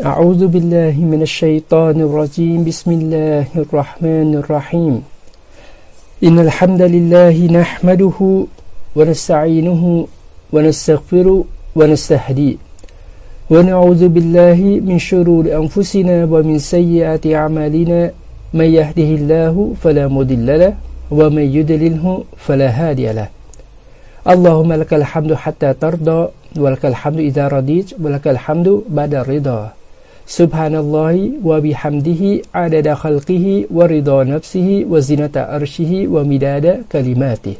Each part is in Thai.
أعوذ بالله من الشيطان الرجيم. بسم الله الرحمن الرحيم. إن الحمد لله نحمده ونستعينه ونستغفره ونستهديه. ونعوذ بالله من شرور أنفسنا ومن سيئات أعمالنا. من يهده الله فلا مضل له ومن يدلله فلا هادي له. اللهم لك الحمد حتى ترضى ولك الحمد إذا رضيت ولك الحمد بعد الرضا. سبحان الله وبحمده عدد خلقه ورضا نفسه وزنة أرشه ومداد كلماته.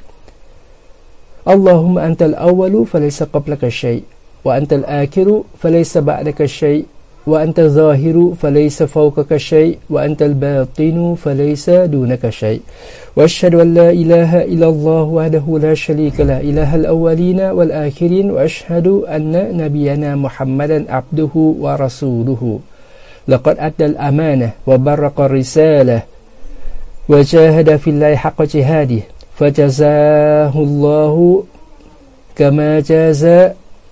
اللهم أنت الأول فليس قبلك شيء وأنت الآخر فليس بعدك شيء وأنت الظاهر فليس فوقك شيء وأنت الباطن فليس دونك شيء. وأشهد أن لا إله إلا الله وحده لا شريك له إله الأولين والآخرين وأشهد أن نبينا محمدا عبده ورسوله. لقد أدى الأمانة وبرق الرسالة وجاهد في الله حق جهاده فجزاه الله كما جاز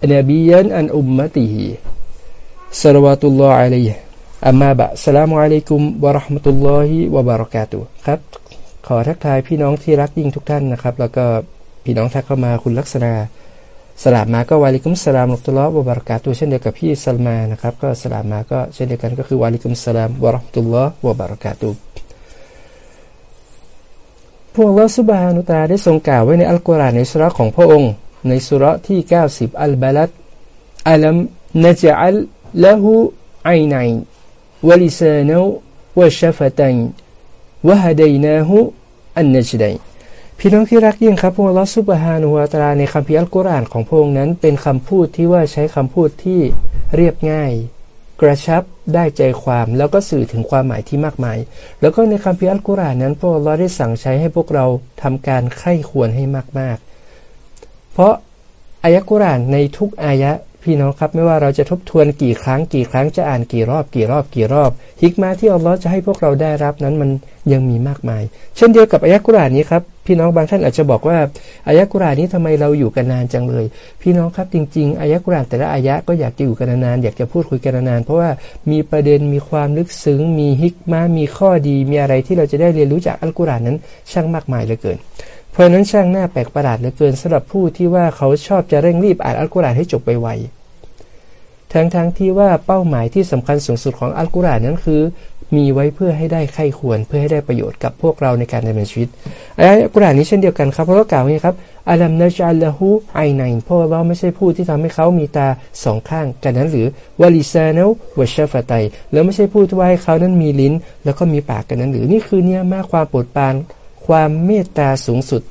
نبيا عن أمته. สลวาตุลลอฮ์อะลัยฮ์อัมมาบะสลามุอะลัยกุมวะราะห์มะตุลลอฮิวะบารกาตุครับ ขอทักทายพี่น้องที่รักยิ่งทุกท่านนะครับ แล้วก็พี่น้องทักเข้ามาคุณลักษณะสลามมาก็วาลิกุมสลามอัตุลลอฮ์วะบารอกาตุเช่นเดียวกับพี่ซัลมานะครับ ก็สลามมาก็เช่นเดียวกันก็คือวาลิกุมสลามวะราะห์มะตุลลอฮ์วะบารอกาตุพวกเราสุบฮานุตาได้ทรงกล่าวไว้ในอัลกุรอานในสุรของพระองค์ ในสุรที่ 90 อัลบาลัดอัลัมนจัล له عينين ولسانا وشفتين وهديناه النجدين พี่น้องที่รักยิ่งครับพระลอสุบฮานุวาตาในคัมภีร์อัลกุรอานของพระองค์นั้น เป็นคำพูดที่ว่าใช้คำพูดที่เรียบง่าย กระชับได้ใจความแล้วก็สื่อถึงความหมายที่มากมาย แล้วก็ในคัมภีร์อัลกุรอานนั้นพระลอได้สั่งใช้ให้พวกเราทำการไข้ควรให้มากๆ เพราะอายะกุรอานในทุกอายะ พี่น้องครับไม่ว่าเราจะทบทวนกี่ครั้งกี่ครั้งจะอ่านกี่รอบกี่รอบกี่รอบฮิกมาที่อัลลอฮ์จะให้พวกเราได้รับนั้นมันยังมีมากมาย เช่นเดียวกับอายะกุรานนี้ครับพี่น้องบางท่านอาจจะบอกว่าอายะกุรานนี้ทำไมเราอยู่กันนานจังเลย พี่น้องครับจริงๆอายะกุรานแต่ละอายะก็อยากจะอยู่กันนานอยากจะพูดคุยกันนานเพราะว่ามีประเด็นมีความลึกซึ้ง มีฮิกมามีข้อดีมีอะไรที่เราจะได้เรียนรู้จากอัลกุรานนั้นช่างมากมายเหลือเกิน เพราะนั้นช่างหน้าแปลกประหลาดเหลือเกินสำหรับผู้ที่ว่าเขาชอบจะเร่งรีบอ่านอัลกุรอานให้จบไปไวทั้งๆทที่ว่าเป้าหมายที่สำคัญสูงสุดของอัลกุรอานนั้นคือ มีไว้เพื่อให้ได้ไข้ควรเพื่อให้ได้ประโยชน์กับพวกเราในการดำเนินชีวิตอายะกุรอานนี้เช่นเดียวกันครับเพราะว่ากล่าวไว้ครับอัลัมนาจัลละหูไอไนเพราะว่าไม่ใช่ผู้ที่ทำให้เขามีตาสองข้างกันนั้นหรือวาลิซาเนลวชฟาไตแล้วไม่ใช่ผู้ที่ว่าให้เขานั้นมีลิ้น แล้วก็มีปากกันนั้นหรือนี่คือเนี่ยมากความโปรดปราน ความเมตตาสูงสุด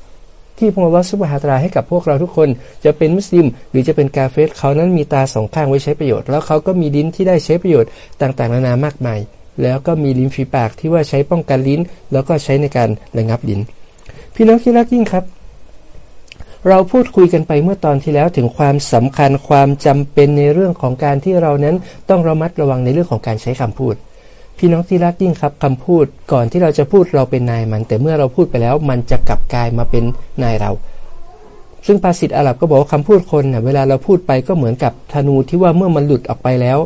ที่พระองค์สุบฮาตราให้กับพวกเราทุกคน จะเป็นมุสลิม หรือจะเป็นกาเฟสเขานั้นมีตาสองข้างไว้ใช้ประโยชน์ แล้วเขาก็มีลิ้นที่ได้ใช้ประโยชน์ต่างๆนานามากมาย แล้วก็มีลิ้นฝีปากที่ว่าใช้ป้องกันลิ้น แล้วก็ใช้ในการระงับลิ้น พี่น้องที่รักยิ่งครับเราพูดคุยกันไปเมื่อตอนที่แล้วถึงความสำคัญความจำเป็นในเรื่องของการที่เรานั้นต้องระมัดระวังในเรื่องของการใช้คำพูด พี่น้องที่รักยิ่งครับคำพูดก่อนที่เราจะพูดเราเป็นนายมัน แต่เมื่อเราพูดไปแล้ว มันจะกลับกลายมาเป็นนายเรา ซึ่งภาษิตอาหรับก็บอกว่าคำพูดคนเน่ยเวลาเราพูดไปก็เหมือนกับธนูที่ว่าเมื่อมันหลุดออกไปแล้ว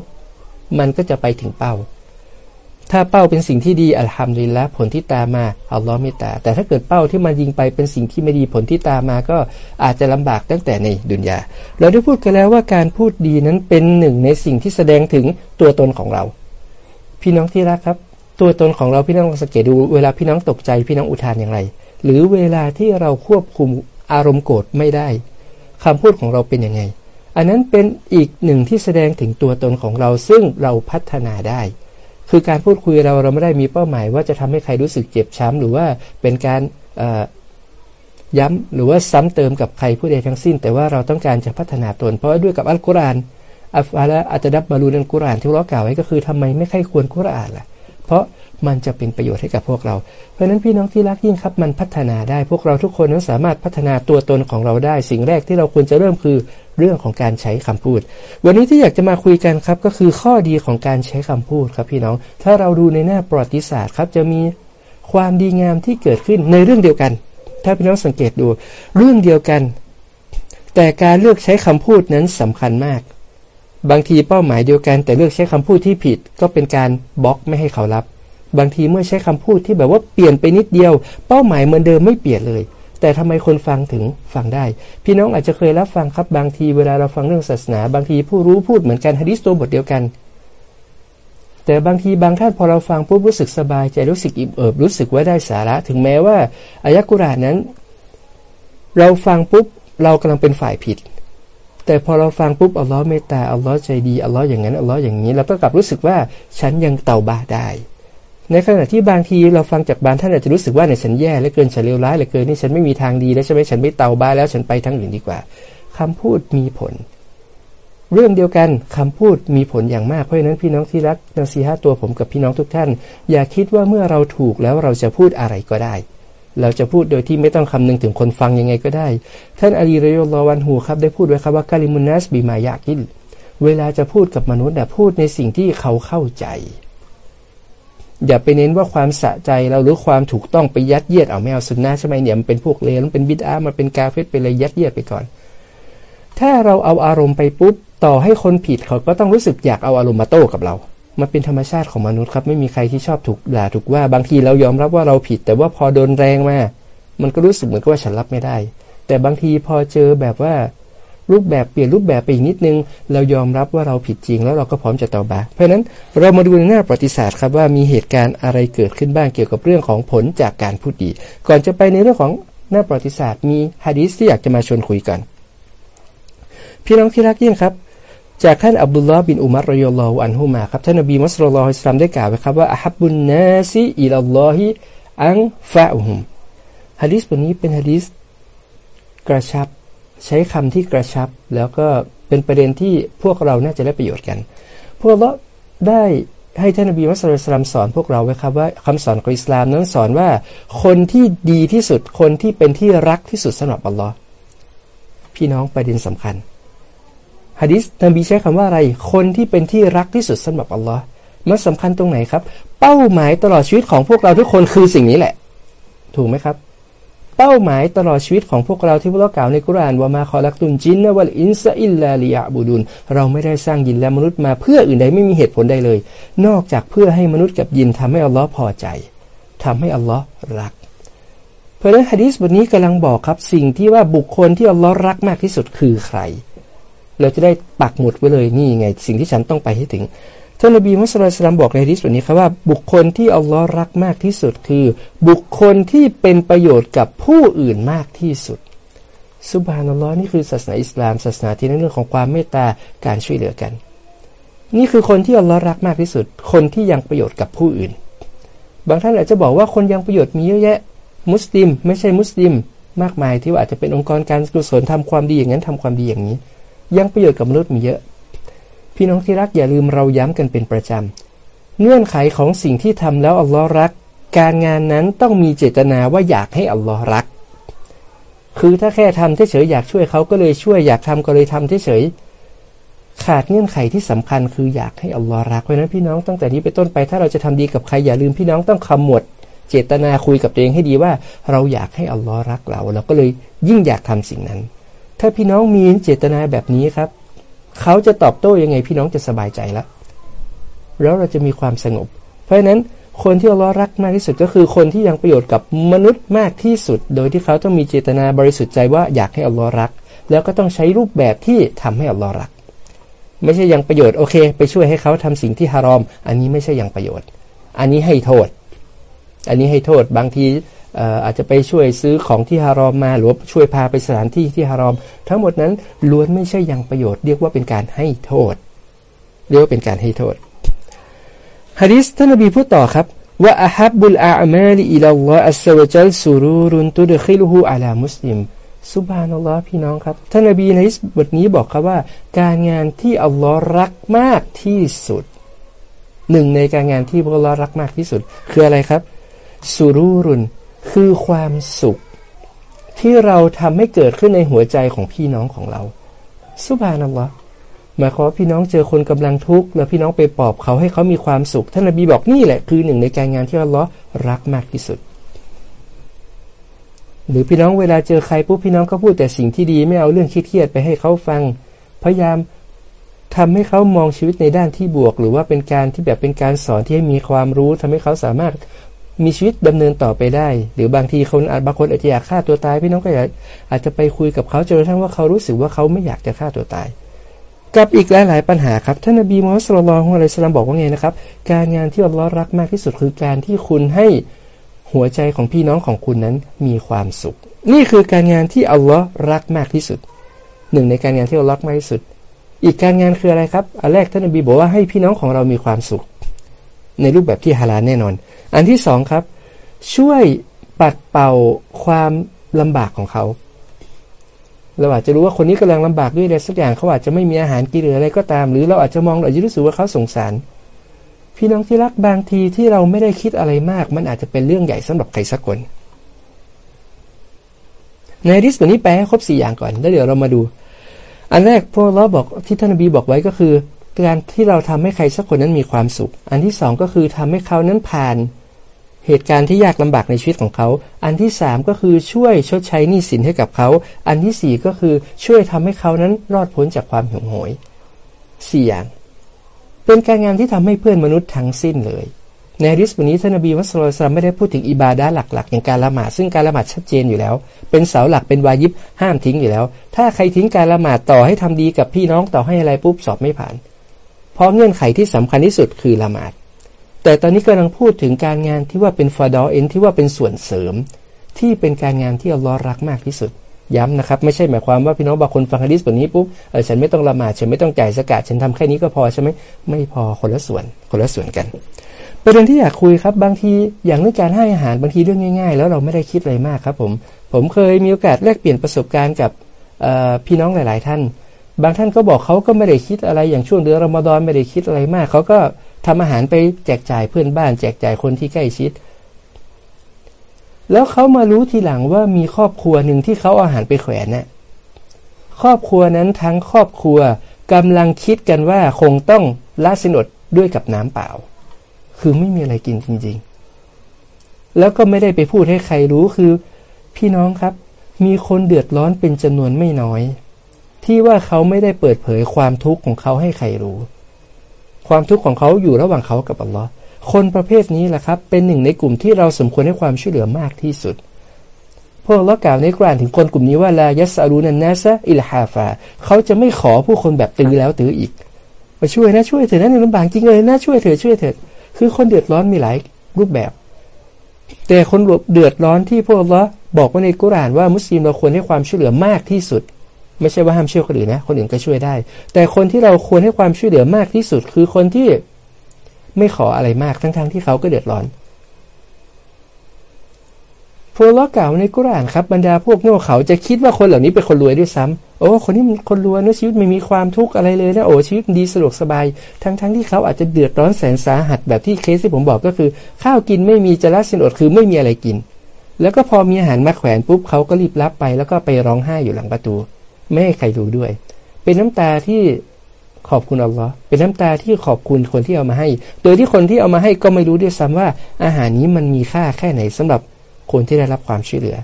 มันก็จะไปถึงเป้า ถ้าเป้าเป็นสิ่งที่ดีอัลฮัมดุลิลละผลที่ตามมาอัลลอฮ์ไม่ตา แต่ถ้าเกิดเป้าที่มันยิงไปเป็นสิ่งที่ไม่ดีผลที่ตามมาก็อาจจะลำบากตั้งแต่ในดุนยาเราได้พูดกันแล้วว่าการพูดดีนั้นเป็นหนึ่งในสิ่งที่แสดงถึงตัวตนของเรา พี่น้องที่รักครับ ตัวตนของเราพี่น้องสังเกตดูเวลาพี่น้องตกใจพี่น้องอุทานอย่างไร หรือเวลาที่เราควบคุมอารมณ์โกรธไม่ได้คำพูดของเราเป็นยังไง อันนั้นเป็นอีกหนึ่งที่แสดงถึงตัวตนของเราซึ่งเราพัฒนาได้ คือการพูดคุยเราเราไม่ได้มีเป้าหมายว่าจะทำให้ใครรู้สึกเจ็บช้ำหรือว่าเป็นการย้ำหรือว่าซ้ำเติมกับใครผู้ใดทั้งสิ้น แต่ว่าเราต้องการจะพัฒนาตน เพราะด้วยกับอัลกุรอาน อัฟอาละอัตดับมารูนันกุรานที่เรากล่าวไว้ก็คือทำไมไม่ใครควรกุรานล่ะ เพราะมันจะเป็นประโยชน์ให้กับพวกเรา เพราะนั้นพี่น้องที่รักยิ่งครับ มันพัฒนาได้พวกเราทุกคนนั้นสามารถพัฒนาตัวตนของเราได้ สิ่งแรกที่เราควรจะเริ่มคือเรื่องของการใช้คำพูด วันนี้ที่อยากจะมาคุยกันครับ ก็คือข้อดีของการใช้คำพูดครับพี่น้อง ถ้าเราดูในหน้าประวัติศาสตร์ครับจะมีความดีงามที่เกิดขึ้นในเรื่องเดียวกัน ถ้าพี่น้องสังเกตดู เรื่องเดียวกัน แต่การเลือกใช้คำพูดนั้นสำคัญมาก บางทีเป้าหมายเดียวกันแต่เลือกใช้คำพูดที่ผิด ก็เป็นการบล็อกไม่ให้เขารับ บางทีเมื่อใช้คำพูดที่แบบว่าเปลี่ยนไปนิดเดียว เป้าหมายเหมือนเดิมไม่เปลี่ยนเลย แต่ทำไมคนฟังถึงฟังได้ พี่น้องอาจจะเคยรับฟังครับบางทีเวลาเราฟังเรื่องศาสนา บางทีผู้รู้พูดเหมือนกันฮะดิษตัวบทเดียวกัน แต่บางทีบางท่านพอเราฟังปุ๊บรู้สึกสบายใจรู้สึกอิ่มเอิบรู้สึกว่าได้สาระ ถึงแม้ว่าอายะกุรานนั้น เราฟังปุ๊บเรากำลังเป็นฝ่ายผิด แต่พอเราฟังปุ๊บอัลลอฮ์เมตตาอัลลอฮ์ใจดีอัลลอฮ์อย่างนั้นอัลลอฮ์อย่างนี้เราก็กลับรู้สึกว่าฉันยังเตาบาได้ ในขณะที่บางทีเราฟังจากบางท่านอาจจะรู้สึกว่าในฉันแย่เหลือเกินฉันเลวร้ายเหลือเกินนี่ฉันไม่มีทางดีแล้วใช่ไหมฉันไม่เตาบาแล้วฉันไปทางอื่นดีกว่าคำพูดมีผล เรื่องเดียวกันคำพูดมีผลอย่างมากเพราะฉะนั้นพี่น้องที่รักนาซีฮะตัวผมกับพี่น้องทุกท่าน อย่าคิดว่าเมื่อเราถูกแล้วเราจะพูดอะไรก็ได้ เราจะพูดโดยที่ไม่ต้องคำนึงถึงคนฟังยังไงก็ได้ ท่านอาลีรยลอวันหูครับได้พูดไว้ครับว่ากาลิมุนัสบีมายากิลเวลาจะพูดกับมนุษย์พูดในสิ่งที่เขาเข้าใจ อย่าไปเน้นว่าความสะใจเราหรือความถูกต้องไปยัดเยียดเอาไม่เอาสุนนะใช่ไหมเนี่ยมันเป็นพวกเลวมันเป็นบิดอามันเป็นกาเฟตไปเลยยัดเยียดไปก่อน ถ้าเราเอาอารมณ์ไปปุ๊บต่อให้คนผิดเขาก็ต้องรู้สึกอยากเอาอารมณ์มาโต้กับเรา มันเป็นธรรมชาติของมนุษย์ครับ ไม่มีใครที่ชอบถูกด่าถูกว่า บางทีเรายอมรับว่าเราผิด แต่ว่าพอโดนแรงมามันก็รู้สึกเหมือนกับว่าฉันรับไม่ได้ แต่บางทีพอเจอแบบว่า รูปแบบเปลี่ยนรูปแบบไปอีกนิดนึง เรายอมรับว่าเราผิดจริง แล้วเราก็พร้อมจะต่อบาเพราะนั้นเรามาดูในหน้าประวัติศาสตร์ครับว่ามีเหตุการณ์อะไรเกิดขึ้นบ้างเกี่ยวกับเรื่องของผลจากการพูดดี ก่อนจะไปในเรื่องของหน้าประวัติศาสตร์มีฮะดีสที่อยากจะมาชวนคุยกัน พี่น้องที่รักยิ่งครับ จากท่านอับดุลลอฮ์บินอุมัรรยลลอฮุอันฮุมาครับท่านนบีมุสลิมอิสลามได้กล่าวไว้ครับว่าอัฮับบุนนาซีอิลลอฮิอังฟะอุมฮะดีษบทนี้เป็นฮะดีษกระชับ ใช้คำที่กระชับ แล้วก็เป็นประเด็นที่พวกเราน่าจะได้ประโยชน์กัน พวกเราได้ให้ท่านนบีมุสลิมสอนพวกเราไว้ครับว่าคำสอนของอิสลามนั้นสอนว่า คนที่ดีที่สุดคนที่เป็นที่รักที่สุดสำหรับอัลลอฮ์พี่น้องประเด็นสำคัญ ฮะดิษนบีใช้คำว่าอะไร คนที่เป็นที่รักที่สุดสำหรับอัลลอฮ์มันสำคัญตรงไหนครับ เป้าหมายตลอดชีวิตของพวกเราทุกคนคือสิ่งนี้แหละ ถูกไหมครับ เป้าหมายตลอดชีวิตของพวกเราที่พวกเรากล่าวในกุรานว่ามาขอลักตุนจินนะวัลอินซาอิลลาลิยาบูดุนเราไม่ได้สร้างยินและมนุษย์มาเพื่ออื่นใดไม่มีเหตุผลใดเลย นอกจากเพื่อให้มนุษย์กับยินทำให้อัลลอฮ์พอใจทำให้อัลลอฮ์รัก เพราะฉะนั้นฮะดีษบทนี้กำลังบอกครับ สิ่งที่ว่าบุคคลที่อัลลอฮ์รักมากที่สุดคือใคร เราจะได้ปักหมุดไว้เลยนี่ไง สิ่งที่ฉันต้องไปให้ถึงท่านนบีมุสลิมบอกในฮะดิษบทนี้ครับว่า บุคคลที่อัลลอฮ์รักมากที่สุดคือ บุคคลที่เป็นประโยชน์กับผู้อื่นมากที่สุดสุบฮานัลลอฮ์นี่คือศาสนาอิสลาม ศาสนาที่ในเรื่องของความเมตตาการช่วยเหลือกัน นี่คือคนที่อัลลอฮ์รักมากที่สุด คนที่ยังประโยชน์กับผู้อื่น บางท่านอาจจะบอกว่าคนยังประโยชน์มีเยอะแยะ มุสลิม ไม่ใช่มุสลิม มากมายที่ว่าอาจจะเป็นองค์กรการกุศลทำความดีอย่างนั้นทำความดีอย่างนี้ ยังประโยชน์กับมนุษย์มีเยอะ พี่น้องที่รักอย่าลืมเราย้ำกันเป็นประจำ เงื่อนไขของสิ่งที่ทำแล้วอัลลอฮ์รัก การงานนั้นต้องมีเจตนาว่าอยากให้อัลลอฮ์รัก คือถ้าแค่ทำเฉยๆอยากช่วยเขาก็เลยช่วยอยากทำก็เลยทำเฉยๆขาดเงื่อนไขที่สำคัญคืออยากให้อัลลอฮ์รักเพราะนั้นพี่น้องตั้งแต่นี้ไปต้นไป ถ้าเราจะทำดีกับใครอย่าลืมพี่น้องต้องคำหมดเจตนาคุยกับตัวเองให้ดีว่า เราอยากให้อัลลอฮ์รักเราเราก็เลยยิ่งอยากทำสิ่งนั้น ถ้าพี่น้องมีเจตนาแบบนี้ครับ เขาจะตอบโต้ยังไงพี่น้องจะสบายใจแล้วแล้วเราจะมีความสงบ เพราะฉะนั้นคนที่อัลลอฮ์รักมากที่สุดก็คือคนที่ยังประโยชน์กับมนุษย์มากที่สุด โดยที่เขาต้องมีเจตนาบริสุทธิ์ใจว่าอยากให้อัลลอฮ์รัก แล้วก็ต้องใช้รูปแบบที่ทำให้อัลลอฮ์รัก ไม่ใช่ยังประโยชน์โอเค ไปช่วยให้เขาทำสิ่งที่ฮารอม อันนี้ไม่ใช่ยังประโยชน์ อันนี้ให้โทษ อันนี้ให้โทษบางที อาจจะไปช่วยซื้อของที่ฮารอมมา หรือช่วยพาไปสถานที่ที่ฮารอม ทั้งหมดนั้นล้วนไม่ใช่ยังประโยชน์เรียกว่าเป็นการให้โทษ เรียกว่าเป็นการให้โทษฮะดิษท่านนบีพูดต่อครับว่าอาฮับบุลอาอมาลีอิลลอฮ์อัสซาวจัลสุรูรุนตุดคิลุฮูอัลามุสลิมสุบฮานัลลอฮ์พี่น้องครับท่านนบีในบทนี้บอกครับว่า การงานที่อัลลอฮ์รักมากที่สุดหนึ่งในการงานที่อัลลอฮ์รักมากที่สุด คืออะไรครับสุรูรุน คือความสุข ที่เราทำให้เกิดขึ้นในหัวใจของพี่น้องของเรา สุบานัลลอฮ์หมายความว่าพี่น้องเจอคนกำลังทุกข์แล้วพี่น้องไปปลอบเขาให้เขามีความสุขท่านนบีบอกนี่แหละคือหนึ่งในการงานที่อัลลอฮ์รักมากที่สุด หรือพี่น้องเวลาเจอใครปุ๊บพี่น้องก็พูดแต่สิ่งที่ดีไม่เอาเรื่องเครียดไปให้เขาฟัง พยายามทำให้เขามองชีวิตในด้านที่บวก หรือว่าเป็นการที่แบบเป็นการสอนที่ให้มีความรู้ทำให้เขาสามารถ มีชีวิตดำเนินต่อไปได้ หรือบางทีคนบางคนอาจจะอยากฆ่าตัวตายพี่น้องก็อยากอาจจะไปคุยกับเขาจนกระทั่งว่าเขารู้สึกว่าเขาไม่อยากจะฆ่าตัวตาย กับอีกหลาย ๆ ปัญหาครับท่านนบีมูฮัมมัดสุลลัลของอะลัยสลามบอกว่าไงนะครับ การงานที่อัลลอฮ์รักมากที่สุดคือการที่คุณให้หัวใจของพี่น้องของคุณนั้นมีความสุข นี่คือการงานที่อัลลอฮ์รักมากที่สุด หนึ่งในการงานที่อัลลอฮ์รักมากที่สุด อีกการงานคืออะไรครับอันแรกท่านนบีบอกว่าให้พี่น้องของเรามีความสุข ในรูปแบบที่ฮาลาลแน่นอน อันที่สองครับ ช่วยปัดเป่าความลำบากของเขาเราอาจจะรู้ว่าคนนี้กำลังลำบากด้วยอะไรสักอย่างเขาอาจจะไม่มีอาหารกินหรืออะไรก็ตาม หรือเราอาจจะมองเราอาจจะรู้สึกว่าเขาสงสาร พี่น้องที่รักบางทีที่เราไม่ได้คิดอะไรมาก มันอาจจะเป็นเรื่องใหญ่สำหรับใครสักคน ในดิสตัวนี้แปลให้ครบสี่อย่างก่อนแล้วเดี๋ยวเรามาดู อันแรกพวกเราบอกที่ท่านบีบอกไว้ก็คือ การที่เราทำให้ใครสักคนนั้นมีความสุข อันที่สองก็คือทำให้เขานั้นผ่าน เหตุการณ์ที่ยากลำบากในชีวิตของเขา อันที่สามก็คือช่วยชดใช้หนี้สินให้กับเขา อันที่สี่ก็คือช่วยทำให้เขานั้นรอดพ้นจากความหิวโหยสี่อย่าง เป็นการงานที่ทำให้เพื่อนมนุษย์ทั้งสิ้นเลย ในริสวันนี้ท่านนบีมัสลิมไม่ได้พูดถึงอิบาดาหลักๆ อย่างการละหมาดซึ่งการละหมาดชัดเจนอยู่แล้ว เป็นเสาหลักเป็นวายิบห้ามทิ้งอยู่แล้ว ถ้าใครทิ้งการละหมาดต่อให้ทำดีกับพี่น้องต่อให้อะไรปุ๊บสอบไม่ผ่าน เพราะเงื่อนไขที่สำคัญที่สุดคือละหมาด แต่ตอนนี้กำลังพูดถึงการงานที่ว่าเป็นฟาดอเอ็นที่ว่าเป็นส่วนเสริม ที่เป็นการงานที่อัลลอฮ์รักมากที่สุด ย้ำนะครับ ไม่ใช่หมายความว่าพี่น้องบางคนฟังฮะดิษแบบนี้ปุ๊บเออฉันไม่ต้องละหมาดฉันไม่ต้องจ่ายสกาดฉันทำแค่นี้ก็พอใช่ไหมไม่พอคนละส่วนคนละส่วนกันประเด็นที่อยากคุยครับบางทีอย่างเรื่องการให้อาหารบางทีเรื่องง่าย ๆ แล้วเราไม่ได้คิดอะไรมากครับผมผมเคยมีโอกาสแลกเปลี่ยนประสบการณ์กับพี่น้องหลาย ๆ ท่าน บางท่านก็บอกเขาก็ไม่ได้คิดอะไรอย่างช่วงเดือนรอมฎอนไม่ได้คิดอะไรมากเขาก็ ทำอาหารไปแจกจ่ายเพื่อนบ้าน แจกจ่ายคนที่ใกล้ชิด แล้วเขามารู้ทีหลังว่ามีครอบครัวหนึ่งที่เขาอาหารไปแขวนเนี่ยครอบครัวนั้นทั้งครอบครัวกำลังคิดกันว่าคงต้องละสินอดด้วยกับน้ำเปล่า คือไม่มีอะไรกินจริง ๆ แล้วก็ไม่ได้ไปพูดให้ใครรู้คือ พี่น้องครับ มีคนเดือดร้อนเป็นจำนวนไม่น้อย ที่ว่าเขาไม่ได้เปิดเผยความทุกข์ของเขาให้ใครรู้ ความทุกข์ของเขาอยู่ระหว่างเขากับอัลลอฮ์คนประเภทนี้แหละครับ เป็นหนึ่งในกลุ่มที่เราสมควรให้ความช่วยเหลือมากที่สุด พวกเรากล่าวในกรานถึงคนกลุ่มนี้ว่าลายัสอารูนันนาซะอิลฮาฟา เขาจะไม่ขอผู้คนแบบตื้อแล้วตื้ออีกมาช่วยนะช่วยเถอะนะในลำบากจริงเลยนะช่วยเถอะช่วยเถอะคือคนเดือดร้อนมีหลายรูปแบบ แต่คนเดือดร้อนที่พวกเราบอกว่าในกุรานว่ามุสลิมเราควรให้ความช่วยเหลือมากที่สุด ไม่ใช่ว่าห้ามช่วยคนอื่นนะ คนอื่นก็ช่วยได้ แต่คนที่เราควรให้ความช่วยเหลือมากที่สุดคือคนที่ไม่ขออะไรมากทั้งๆทที่เขาก็เดือดร้อนพวกล้อกล่าวในกุรานครับบรรดาพวกโง่เขาจะคิดว่าคนเหล่านี้เป็นคนรวยด้วยซ้ำโอ้คนนี้มันคนรวยนะชีวิตไม่มีความทุกข์อะไรเลยนะโอ้ชีวิตดีสะดวกสบาย ทั้งๆทที่เขาอาจจะเดือดร้อนแสนสาหัสแบบที่เคสที่ผมบอกก็คือ ข้าวกินไม่มีจะละสินอดคือไม่มีอะไรกิน แล้วก็พอมีอาหารมาแขวนปุ๊บเขาก็รีบรับไปแล้วก็ไปร้องไห้อยู่หลังประตู ไม่ให้ใครดูด้วย เป็นน้ำตาที่ขอบคุณอัลลอฮ์เป็นน้ำตาที่ขอบคุณคนที่เอามาให้ โดยที่คนที่เอามาให้ก็ไม่รู้ด้วยซ้ำว่า อาหารนี้มันมีค่าแค่ไหนสำหรับคนที่ได้รับความช่วยเหลือ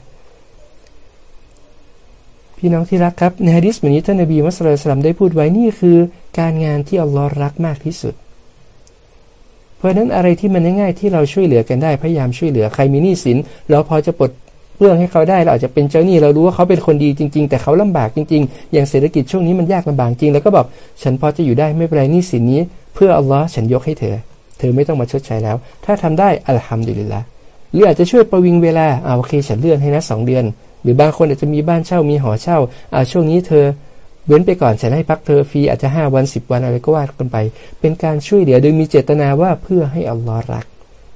พี่น้องที่รักครับในฮะดิษแบบนี้ท่านนบีมุสลิมได้พูดไว้นี่คือ การงานที่อัลลอฮ์รักมากที่สุด เพราะนั้นอะไรที่มันง่ายๆที่เราช่วยเหลือกันได้พยายามช่วยเหลือใครมีหนี้สินเราพอจะปลด เรื่องให้เขาได้เราอาจจะเป็นเจ้าหนี้เรารู้ว่าเขาเป็นคนดีจริง ๆ แต่เขาลำบากจริง ๆ อย่างเศรษฐกิจช่วงนี้มันยากลำบากจริง แล้วก็บอกฉันพอจะอยู่ได้ไม่เป็นไรนี่สินนี้ เพื่ออัลลอฮ์ฉันยกให้เธอ เธอไม่ต้องมาชดใช้แล้ว ถ้าทำได้อัลฮัมดุลิลละหรืออาจจะช่วยประวิงเวลาเอาโอเคฉันเลื่อนให้นะสองเดือน หรือบางคนอาจจะมีบ้านเช่ามีหอเช่าเอาช่วงนี้เธอเว้นไปก่อนฉันให้พักเธอฟรีอาจจะห้าวันสิบวันอะไรก็ว่ากันไป เป็นการช่วยเหลือโดยมีเจตนาว่าเพื่อให้อัลลอฮ์รัก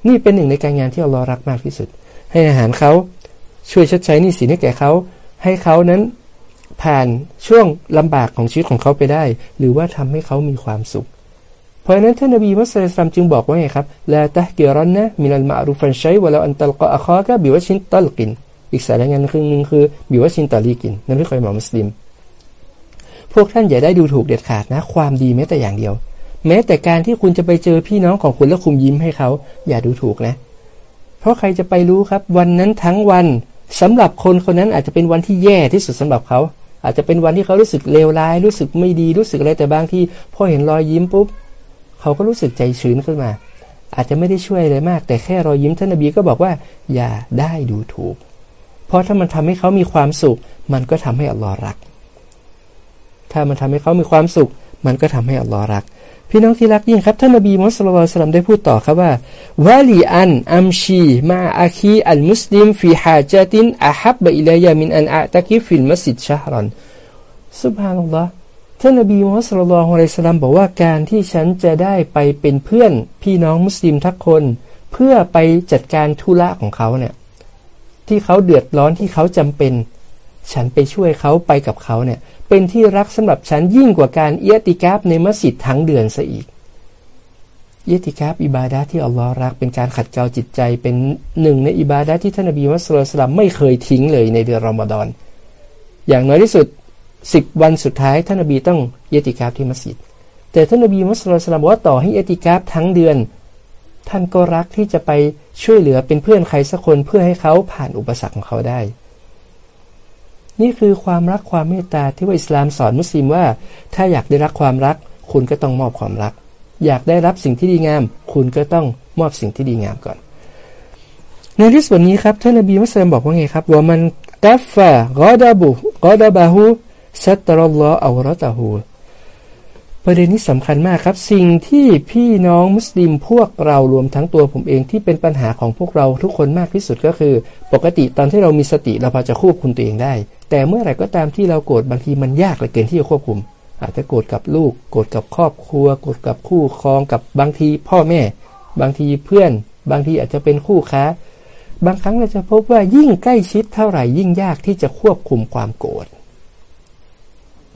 นี่เป็นหนึ่งในการงานที่อัลลอฮ์รักมากที่สุด ให้อาหารเขา ช่วยชดใช้หนี้สินให้แก่เขา ให้เขานั้นผ่านช่วงลำบากของชีวิตของเขาไปได้ หรือว่าทำให้เขามีความสุข เพราะนั้นท่านนบีมุสลิมจึงบอกว่าไงครับลาตะกิรันนะมินัลมารุฟันชัยวะลาอันตัลกะอัคากะบิวชินตัลกิน อีกสายงานหนึ่งคือบิวชินตัลีกินนั่นคือคอยหมอมุสลิม พวกท่านอย่าได้ดูถูกเด็ดขาดนะ ความดีแม้แต่อย่างเดียว แม้แต่การที่คุณจะไปเจอพี่น้องของคุณแล้วคุณยิ้มให้เขา อย่าดูถูกนะ เพราะใครจะไปรู้ครับ วันนั้นทั้งวัน สำหรับคนคนนั้นอาจจะเป็นวันที่แย่ที่สุดสำหรับเขา อาจจะเป็นวันที่เขารู้สึกเลวร้าย รู้สึกไม่ดีรู้สึกอะไรแต่บางที่พอเห็นรอยยิ้มปุ๊บเขาก็รู้สึกใจชื้นขึ้นมา อาจจะไม่ได้ช่วยอะไรมาก แต่แค่รอยยิ้มท่านนบีก็บอกว่า อย่าได้ดูถูก เพราะถ้ามันทำให้เขามีความสุข มันก็ทำให้อัลลอฮ์รัก ถ้ามันทำให้เขามีความสุข มันก็ทำให้อัลลอฮ์รัก พี่น้องที่รักยิ่งครับ ท่านนบีมุสลิมสลัมได้พูดต่อครับว่าวาลีอันอัมชีมาอาคีอัลมุสลิมฟีฮาจตินอาฮับบอิลัยามินอันอัตะกิฟิลมัสยิดชาฮรันสุบฮานัลลอฮ์ท่านนบีมุฮัมมัดสุลลัลฮุอะลัยสลามบอกว่าการที่ฉันจะได้ไปเป็นเพื่อนพี่น้องมุสลิมทักคน เพื่อไปจัดการธุระของเขาเนี่ยที่เขาเดือดร้อนที่เขาจำเป็น ฉันไปช่วยเขาไปกับเขาเนี่ย เป็นที่รักสำหรับฉันยิ่งกว่าการเอียติกาบในมัสยิดทั้งเดือนซะอีกเอียติกาบอิบาดะที่อัลลอฮ์รักเป็นการขัดเกลาจิตใจเป็นหนึ่งในอิบาดะที่ท่านนบีมุสลิมไม่เคยทิ้งเลยในเดือนรอมฎอน อย่างน้อยที่สุดสิบวันสุดท้ายท่านนบีต้องเอติกาบที่มัสยิด แต่ท่านนบีมุสลิมบอกว่าต่อให้เอติกาบทั้งเดือน ท่านก็รักที่จะไปช่วยเหลือเป็นเพื่อนใครสักคนเพื่อให้เขาผ่านอุปสรรคของเขาได้ นี่คือความรักความเมตตาที่ว่าอิสลามสอนมุสลิมว่า ถ้าอยากได้รับความรัก คุณก็ต้องมอบความรัก อยากได้รับสิ่งที่ดีงาม คุณก็ต้องมอบสิ่งที่ดีงามก่อน ในที่ส่วนนี้ครับท่านนบีมุสลิมบอกว่าไงครับว่ามันกัฟฟะกอดาบุกอดาบาหูซัตตรอลลออัลรอตาหูประเด็นนี้สำคัญมากครับ สิ่งที่พี่น้องมุสลิมพวกเรารวมทั้งตัวผมเองที่เป็นปัญหาของพวกเราทุกคนมากที่สุดก็คือ ปกติตอนที่เรามีสติเราพอจะควบคุมตัวเองได้ แต่เมื่อไหร่ก็ตามที่เราโกรธบางทีมันยากเหลือเกินที่จะควบคุม อาจจะโกรธกับลูก โกรธกับครอบครัว โกรธกับคู่ครองกับบางทีพ่อแม่ บางทีเพื่อน บางทีอาจจะเป็นคู่ค้า บางครั้งเราจะพบว่ายิ่งใกล้ชิดเท่าไหร่ยิ่งยากที่จะควบคุมความโกรธ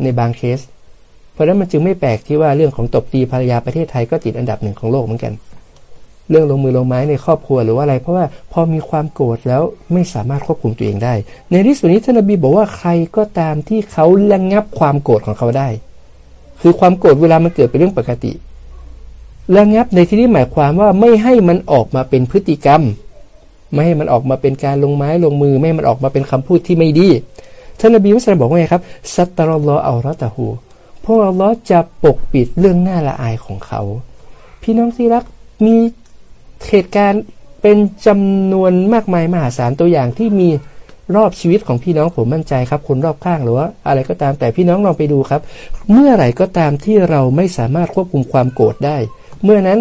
ในบางเคส เพราะนั้นมันจึงไม่แปลกที่ว่าเรื่องของตบตีภรรยาประเทศไทยก็ติดอันดับหนึ่งของโลกเหมือนกัน เรื่องลงมือลงไม้ในครอบครัวหรือว่าอะไร เพราะว่าพอมีความโกรธแล้วไม่สามารถควบคุมตัวเองได้ ในที่สุดนี้ท่านนบีบอกว่าใครก็ตามที่เขาระงับความโกรธของเขาได้ คือความโกรธเวลามันเกิดเป็นเรื่องปกติระงับในที่นี้หมายความว่าไม่ให้มันออกมาเป็นพฤติกรรม ไม่ให้มันออกมาเป็นการลงไม้ลงมือ ไม่ให้มันออกมาเป็นคำพูดที่ไม่ดีท่านนบีมุสลิมบอกว่าไงครับสัตตรลออัลรอตะฮูพวกอัลลอฮ์จะปกปิดเรื่องหน้าละอายของเขา พี่น้องที่รักมี เหตุการณ์เป็นจำนวนมากมายมหาศาลตัวอย่างที่มีรอบชีวิตของพี่น้องผมมั่นใจครับ คนรอบข้างหรือว่าอะไรก็ตามแต่พี่น้องลองไปดูครับ เมื่อไหร่ก็ตามที่เราไม่สามารถควบคุมความโกรธได้ เมื่อนั้น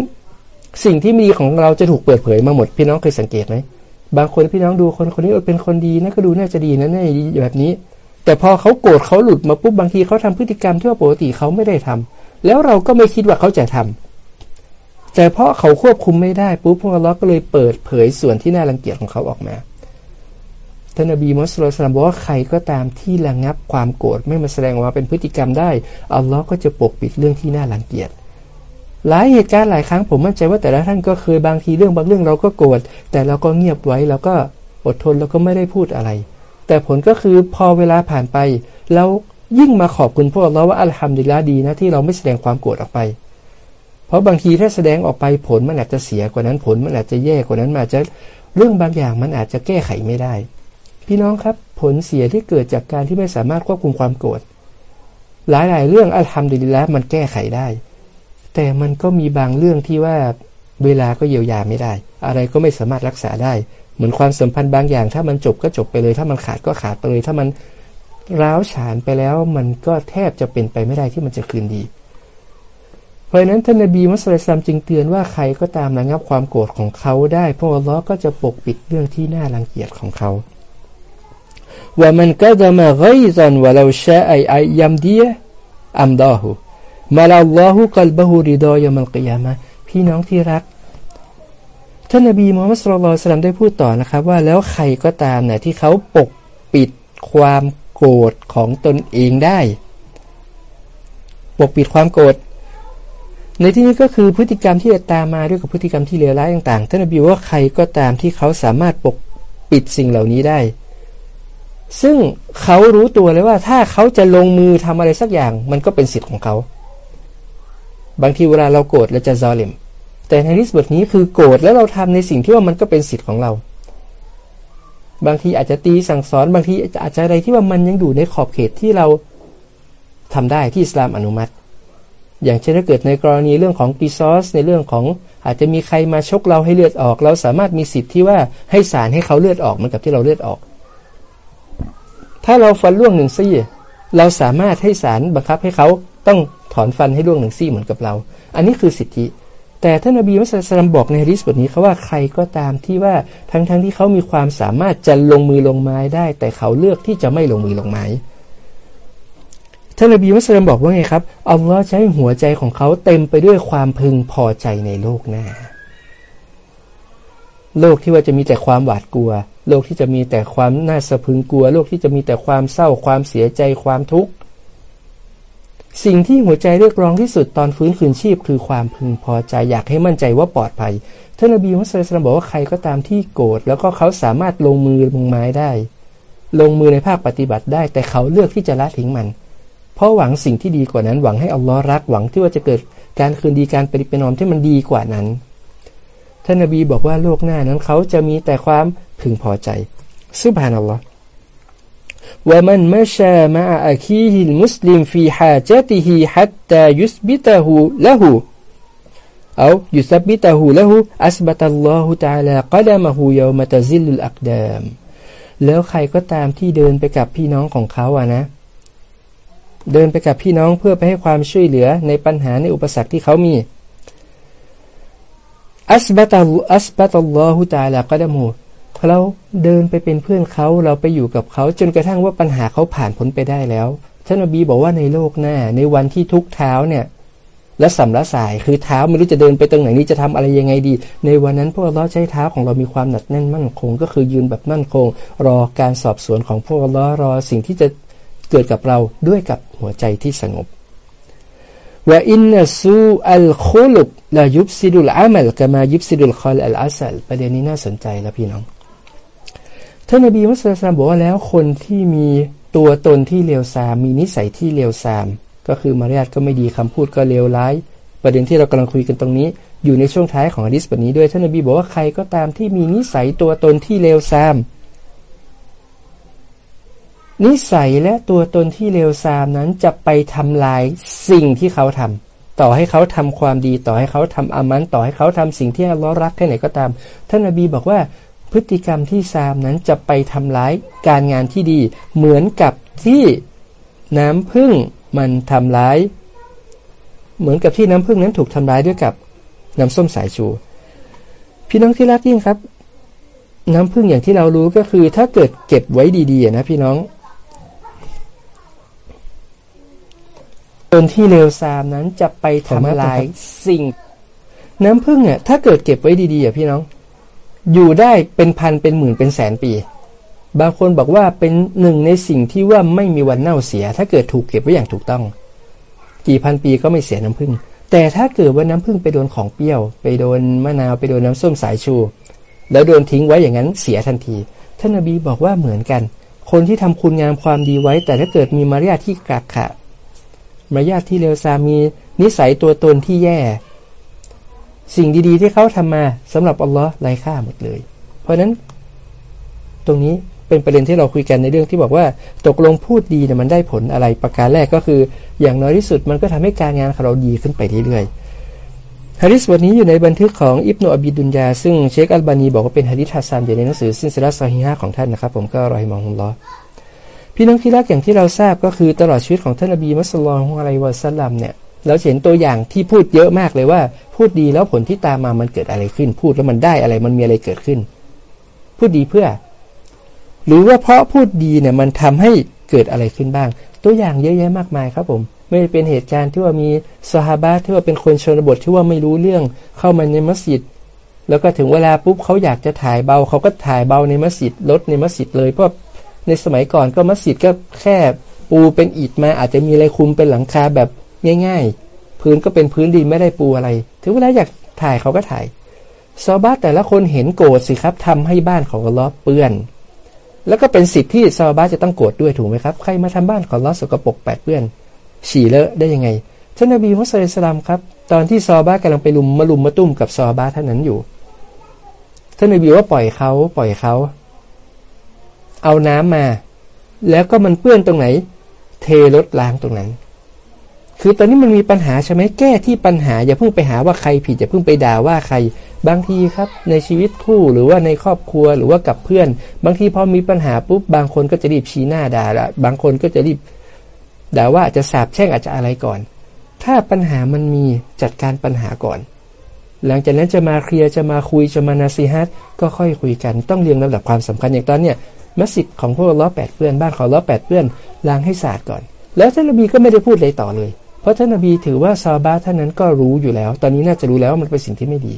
สิ่งที่มีของเราจะถูกเปิดเผยมาหมด พี่น้องเคยสังเกตไหมบางคนพี่น้องดูคนคนนี้เป็นคนดีนะก็ดูน่าจะดีนะเนี่ยแบบนี้ แต่พอเขาโกรธเขาหลุดมาปุ๊บบางทีเขาทำพฤติกรรมที่ว่าปกติเขาไม่ได้ทำแล้วเราก็ไม่คิดว่าเขาจะทำ แต่เพราะเขาควบคุมไม่ได้ปุ๊บพวกเราก็เลยเปิดเผยส่วนที่น่ารังเกียจของเขาออกมาท่านนบีมุสลิมบอกว่าใครก็ตามที่ระงับความโกรธไม่มาแสดงออกมาเป็นพฤติกรรมได้อัลลอฮ์ก็จะปกปิดเรื่องที่น่ารังเกียจหลายเหตุการณ์หลายครั้งผมมั่นใจว่าแต่ละท่านก็เคยบางทีเรื่องบางเรื่องเราก็โกรธแต่เราก็เงียบไว้แล้วก็อดทนแล้วก็ไม่ได้พูดอะไร แต่ผลก็คือพอเวลาผ่านไปเรายิ่งมาขอบคุณพวกเราว่าอัลฮัมดุลิลละดีนะที่เราไม่แสดงความโกรธออกไป เพราะบางทีถ้าแสดงออกไปผลมันอาจจะเสียกว่านั้นผลมันอาจจะแย่กว่านั้นมาจจะเรื่องบางอย่างมันอาจจะแก้ไขไม่ได้ พี่น้องครับผลเสียที่เกิดจากการที่ไม่สามารถควบคุมความโกรธหลายๆ เรื่องอัลฮัมดุลิลละมันแก้ไขได้ แต่มันก็มีบางเรื่องที่ว่าเวลาก็เยียวยาไม่ได้ อะไรก็ไม่สามารถรักษาได้ เหมือนความสัมพันธ์บางอย่าง ถ้ามันจบก็จบไปเลย ถ้ามันขาดก็ขาดไปเลย ถ้ามันร้าวฉานไปแล้ว มันก็แทบจะเป็นไปไม่ได้ที่มันจะคืนดี เพราะนั้นท่านนบีมุสลิมจึงเตือนว่าใครก็ตามระงับความโกรธของเขาได้พระอัลลอฮ์ก็จะปกปิดเรื่องที่น่ารังเกียจของเขาว่ามันก็จะมาไกซันว่าเราชาไอไอยัมดีอัมดาหูมาลาลอฮุกัลบะฮูริดอยมัลกิยามะพี่น้องที่รักท่านนบีมูฮัมมัดสุลลัลสลัมได้พูดต่อนะครับ ว่าแล้วใครก็ตามเนี่ยที่เขาปกปิดความโกรธของตนเองได้ ปกปิดความโกรธ ในที่นี้ก็คือพฤติกรรมที่จะตามมาด้วยกับพฤติกรรมที่เลวร้ายต่างๆท่านนบีว่าใครก็ตามที่เขาสามารถปกปิดสิ่งเหล่านี้ได้ ซึ่งเขารู้ตัวเลยว่าถ้าเขาจะลงมือทำอะไรสักอย่าง มันก็เป็นสิทธิ์ของเขา บางทีเวลาเราโกรธเราจะซอเลมแต่ในที่สุดนี้คือโกรธแล้วเราทำในสิ่งที่ว่ามันก็เป็นสิทธิ์ของเรา บางทีอาจจะตีสั่งสอนบางทีอาจจะอะไรที่ว่ามันยังอยู่ในขอบเขตที่เราทำได้ที่อิสลามอนุมัติ อย่างเช่นถ้าเกิดในกรณีเรื่องของปีซอสในเรื่องของอาจจะมีใครมาชกเราให้เลือดออก เราสามารถมีสิทธิ์ที่ว่าให้สารให้เขาเลือดออกเหมือนกับที่เราเลือดออก ถ้าเราฟันล่วงหนึ่งซี่เราสามารถให้สารบังคับให้เขาต้องถอนฟันให้ล่วงหนึ่งซี่เหมือนกับเรา อันนี้คือสิทธิ แต่ท่านนบีมุสลิมบอกในฮะดิษบทนี้เขาว่าใครก็ตามที่ว่าทั้งๆทที่เขามีความสามารถจะลงมือลงไม้ได้ แต่เขาเลือกที่จะไม่ลงมือลงไม้ ท่านนบีมุสลิมบอกว่าไงครับ อัลลอฮ์ใช้หัวใจของเขาเต็มไปด้วยความพึงพอใจในโลกหน้า โลกที่ว่าจะมีแต่ความหวาดกลัว โลกที่จะมีแต่ความน่าสะพึงกลัว โลกที่จะมีแต่ความเศร้าความเสียใจความทุกข์ สิ่งที่หัวใจเรียกร้องที่สุดตอนฟื้นคืนชีพ คือความพึงพอใจอยากให้มั่นใจว่าปลอดภัย ท่านนบีมุสลิมบอกว่าใครก็ตามที่โกรธแล้วก็เขาสามารถลงมือลงไม้ได้ ลงมือในภาคปฏิบัติได้ แต่เขาเลือกที่จะละทิ้งมัน เพราะหวังสิ่งที่ดีกว่านั้น หวังให้อัลลอฮ์รักหวังที่ว่าจะเกิดการคืนดีการปฏิบันอมที่มันดีกว่านั้นท่านนบีบอกว่าโลกหน้านั้นเขาจะมีแต่ความพึงพอใจซุบฮานัลลอฮ์ว่ามันไม่าช่มาอาคีฮิลมุสลิมฟีฮาเจติฮีฮัตตายุสบิตาหูละหูเอายุสบิตาหูละหูอัสบัตัลลอฮุตะลากะดามะหูยามะตะซิลุลอักดามแล้วใครก็ตามที่เดินไปกับพี่น้องของเขาอะนะ เดินไปกับพี่น้องเพื่อไปให้ความช่วยเหลือในปัญหาในอุปสรรคที่เขามีอัสบัตอัสบัตอัลลอฮุตาลาก็ดมูเราเดินไปเป็นเพื่อนเขาเราไปอยู่กับเขาจนกระทั่งว่าปัญหาเขาผ่านพ้นไปได้แล้วท่านอบีบอกว่าในโลกหน้า ในวันที่ทุกเท้าเนี่ย และสัมละสายคือเท้าไม่รู้จะเดินไปตรงไหนนี้จะทำอะไรยังไงดี ในวันนั้นพวกเราใช้เท้าของเรามีความหนักแน่นมั่นคง ก็คือยืนแบบมั่นคง รอการสอบสวนของพวกเรารอสิ่งที่จะ เกิดกับเราด้วยกับหัวใจที่สงบว่าإن سوء الخلق ليفسد العمل كما يفسد الخل العسلประเด็นนี้น่าสนใจแล้วพี่น้องท่านนบีมุสลิมบอกว่าแล้วคนที่มีตัวตนที่เลวทราม มีนิสัยที่เลวทราม ก็คือมารยาทก็ไม่ดีคำพูดก็เลวร้าย ประเด็นที่เรากำลังคุยกันตรงนี้ อยู่ในช่วงท้ายของอะดิษแบบนี้ด้วยท่านนบีบอกว่าใครก็ตามที่มีนิสัยตัวตนที่เลวทราม นิสัยและตัวตนที่เลวทรามนั้นจะไปทำลายสิ่งที่เขาทำต่อให้เขาทำความดีต่อให้เขาทำอามันต่อให้เขาทำสิ่งที่อัลลอฮ์รักแค่ไหนก็ตาม ท่านอบีบอกว่าพฤติกรรมที่ซามนั้นจะไปทำร้ายการงานที่ดี เหมือนกับที่น้ำพึ่งมันทำร้าย เหมือนกับที่น้ำพึ่งนั้นถูกทำร้ายด้วยกับน้ำส้มสายชู พี่น้องที่รักยิ่งครับ น้ำพึ่งอย่างที่เรารู้ก็คือ ถ้าเกิดเก็บไว้ดีๆนะพี่น้อง จนที่เลวทรามนั้นจะไปทำลายสิ่ง น้ำผึ้งเนี่ยถ้าเกิดเก็บไว้ดีๆอะพี่น้อง อยู่ได้เป็นพันเป็นหมื่นเป็นแสนปี บางคนบอกว่าเป็นหนึ่งในสิ่งที่ว่าไม่มีวันเน่าเสีย ถ้าเกิดถูกเก็บไว้อย่างถูกต้อง กี่พันปีก็ไม่เสียน้ำผึ้งแต่ถ้าเกิดว่าน้ำผึ้งไปโดนของเปรี้ยว ไปโดนมะนาวไปโดนน้ำส้มสายชู แล้วโดนทิ้งไว้อย่างนั้นเสียทันที ท่านนบีบอกว่าเหมือนกัน คนที่ทำคุณงามความดีไว้ แต่ถ้าเกิดมีมารยาทที่กักขะ มารยาทที่เลวทรามมีนิสัยตัวตนที่แย่ สิ่งดีๆ ที่เขาทำมาสำหรับอัลลอฮ์ไร้ค่าหมดเลย เพราะนั้น ตรงนี้เป็นประเด็นที่เราคุยกันในเรื่องที่บอกว่า ตกลงพูดดีเนี่ยมันได้ผลอะไรประการแรกก็คือ อย่างน้อยที่สุดมันก็ทำให้การงานของเราดีขึ้นไปเรื่อยๆฮะดิษบทนี้อยู่ในบันทึกของอิบนาอบิดุนยา ซึ่งเชคอัลบานีบอกว่าเป็นฮะดิษฮัสซันอยู่ในหนังสือالسلسلة الصحيحةของท่านนะครับ ผมرحمه الله พี่น้องที่รักอย่างที่เราทราบก็คือตลอดชีวิตของท่านนบีมุฮัมมัด صلى الله عليه وسلمเนี่ยเราเห็นตัวอย่างที่พูดเยอะมากเลยว่า พูดดีแล้วผลที่ตามมามันเกิดอะไรขึ้น พูดแล้วมันได้อะไรมันมีอะไรเกิดขึ้น พูดดีเพื่อ หรือว่าเพราะพูดดีเนี่ยมันทำให้เกิดอะไรขึ้นบ้าง ตัวอย่างเยอะแยะมากมายครับผมไม่เป็นเหตุการณ์ที่ว่ามีสฮาบะที่ว่าเป็นคนชนบทที่ว่าไม่รู้เรื่องเข้ามาในมัสยิดแล้วก็ถึงเวลาปุ๊บเขาอยากจะถ่ายเบาเขาก็ถ่ายเบาในมัสยิดลดในมัสยิดเลยเพราะ ในสมัยก่อนก็มัสยิดก็แค่ปูเป็นอิฐมาอาจจะมีอะไรคุมเป็นหลังคาแบบง่าย ๆ พื้นก็เป็นพื้นดินไม่ได้ปูอะไรถึงเวลาอยากถ่ายเขาก็ถ่ายซอบ้าแต่ละคนเห็นโกรธสิครับทำให้บ้านของอัลลอฮ์เปื้อน แล้วก็เป็นสิทธิ์ที่ซอบ้าจะต้องโกรธด้วยถูกไหมครับ ใครมาทำบ้านของอัลลอฮ์สกปรกแปดเปื้อน ฉี่เลอะได้ยังไงท่านนบีมุสลิมครับ ตอนที่ซอบ้ากำลังไปลุมมาลุมมาตุ้มกับซอบ้าท่านนั้นอยู่ท่านนบีว่าปล่อยเขาปล่อยเขา เอาน้ำมา แล้วก็มันเปื้อนตรงไหน เทรถล้างตรงนั้น คือตอนนี้มันมีปัญหาใช่ไหมแก้ที่ปัญหา อย่าเพิ่งไปหาว่าใครผิด อย่าเพิ่งไปด่าว่าใคร บางทีครับ ในชีวิตคู่หรือว่าในครอบครัวหรือว่ากับเพื่อน บางทีพอมีปัญหาปุ๊บบางคนก็จะรีบชี้หน้าด่าละบางคนก็จะรีบด่าว่าจะสาบแช่งอาจจะอะไรก่อน ถ้าปัญหามันมีจัดการปัญหาก่อนหลังจากนั้นจะมาเคลียร์จะมาคุยจะมานาซีฮัตก็ค่อยคุยกันต้องเรียงลำดับความสำคัญอย่างตอนเนี้ย มัสยิดของพวกล้อแปดเพื่อนบ้านของล้อแปดเพื่อนล้างให้สะอาดก่อน แล้วท่านนบีก็ไม่ได้พูดอะไรต่อเลย เพราะท่านนบีถือว่าซาบาท่านนั้นก็รู้อยู่แล้ว ตอนนี้น่าจะรู้แล้วว่ามันเป็นสิ่งที่ไม่ดี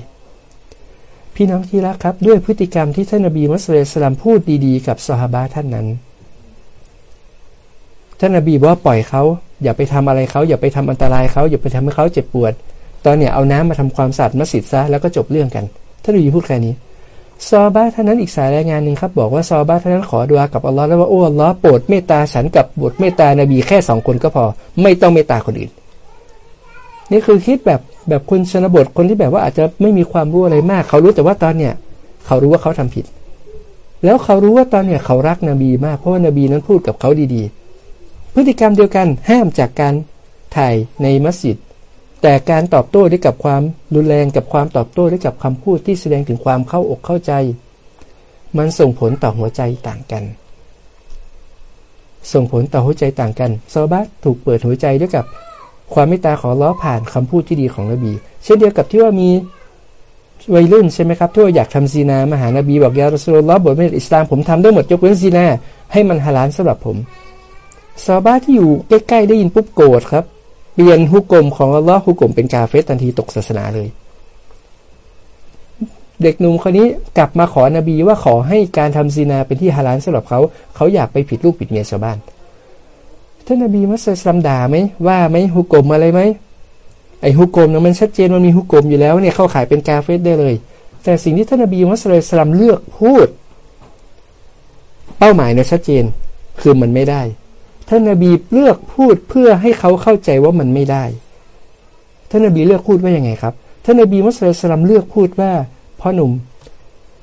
พี่น้องที่รักครับ ด้วยพฤติกรรมที่ท่านนบีมุสลิมพูดดีๆ กับซาฮาบะท่านนั้นท่านนบีบอกว่าปล่อยเขาอย่าไปทำอะไรเขาอย่าไปทำอันตรายเขาอย่าไปทำให้เขาเจ็บปวด ตอนเนี้ยเอาน้ำมาทำความสะอาดมัสยิดซะแล้วก็จบเรื่องกันท่านนบีพูดแค่นี้ ซอบาท่านนั้นอีกสายรายงานหนึ่งครับ บอกว่าซอบาท่านนั้นขอดุอากับอัลลอฮ์แล้วว่าโอ้อัลลอฮ์โปรดเมตตาฉันกับบทเมตตานบีแค่สองคนก็พอ ไม่ต้องเมตตาคนอื่น นี่คือคิดแบบแบบคนชนบทคนที่แบบว่าอาจจะไม่มีความรู้อะไรมาก เขารู้แต่ว่าตอนเนี้ยเขารู้ว่าเขาทำผิด แล้วเขารู้ว่าตอนเนี้ยเขารักนบีมากเพราะว่านบีนั้นพูดกับเขาดีๆ พฤติกรรมเดียวกันห้ามจากการถ่ายในมัสยิด แต่การตอบโต้ด้วยกับความรุนแรงกับความตอบโต้ด้วยกับคำพูดที่แสดงถึงความเข้าอกเข้าใจ มันส่งผลต่อหัวใจต่างกัน ส่งผลต่อหัวใจต่างกันซาบัตถูกเปิดหัวใจด้วยกับความเมตตาขอล้อผ่านคำพูดที่ดีของนบี เช่นเดียวกับที่ว่ามีวัยรุ่นใช่ไหมครับที่ว่าอยากทำซีนามาหานบีบอกยารอสูลลอฮ์บทเมตอิสลามผมทำได้หมดยกเว้นซีนาให้มันฮาลาลสำหรับผมซาบาที่อยู่ใกล้ๆได้ยินปุ๊บโกรธครับ เปลี่ยนฮุกกลมของอัลลอฮ์ฮุกกลมเป็นกาเฟสทันทีตกศาสนาเลย เด็กหนุ่มคนนี้กลับมาขอนบีว่าขอให้การทำซีนาเป็นที่ฮาลาลสำหรับเขา เขาอยากไปผิดลูกผิดเมียชาวบ้านท่านนบีมัสลิมด่าไหมว่าไหมฮุกกลมอะไรไหมไอฮุกกลมเนี่ยมันชัดเจนมันมีฮุกกลมอยู่แล้วเนี่ยเข้าขายเป็นกาเฟสได้เลย แต่สิ่งที่ท่านนบีมัสลิมเลือกพูด เป้าหมายเนี่ยชัดเจนคือมันไม่ได้ ท่านนบีเลือกพูดเพื่อให้เขาเข้าใจว่ามันไม่ได้ ท่านนบีเลือกพูดว่ายังไงครับ ท่านนบีมุสลิมเลือกพูดว่าพ่อหนุ่ม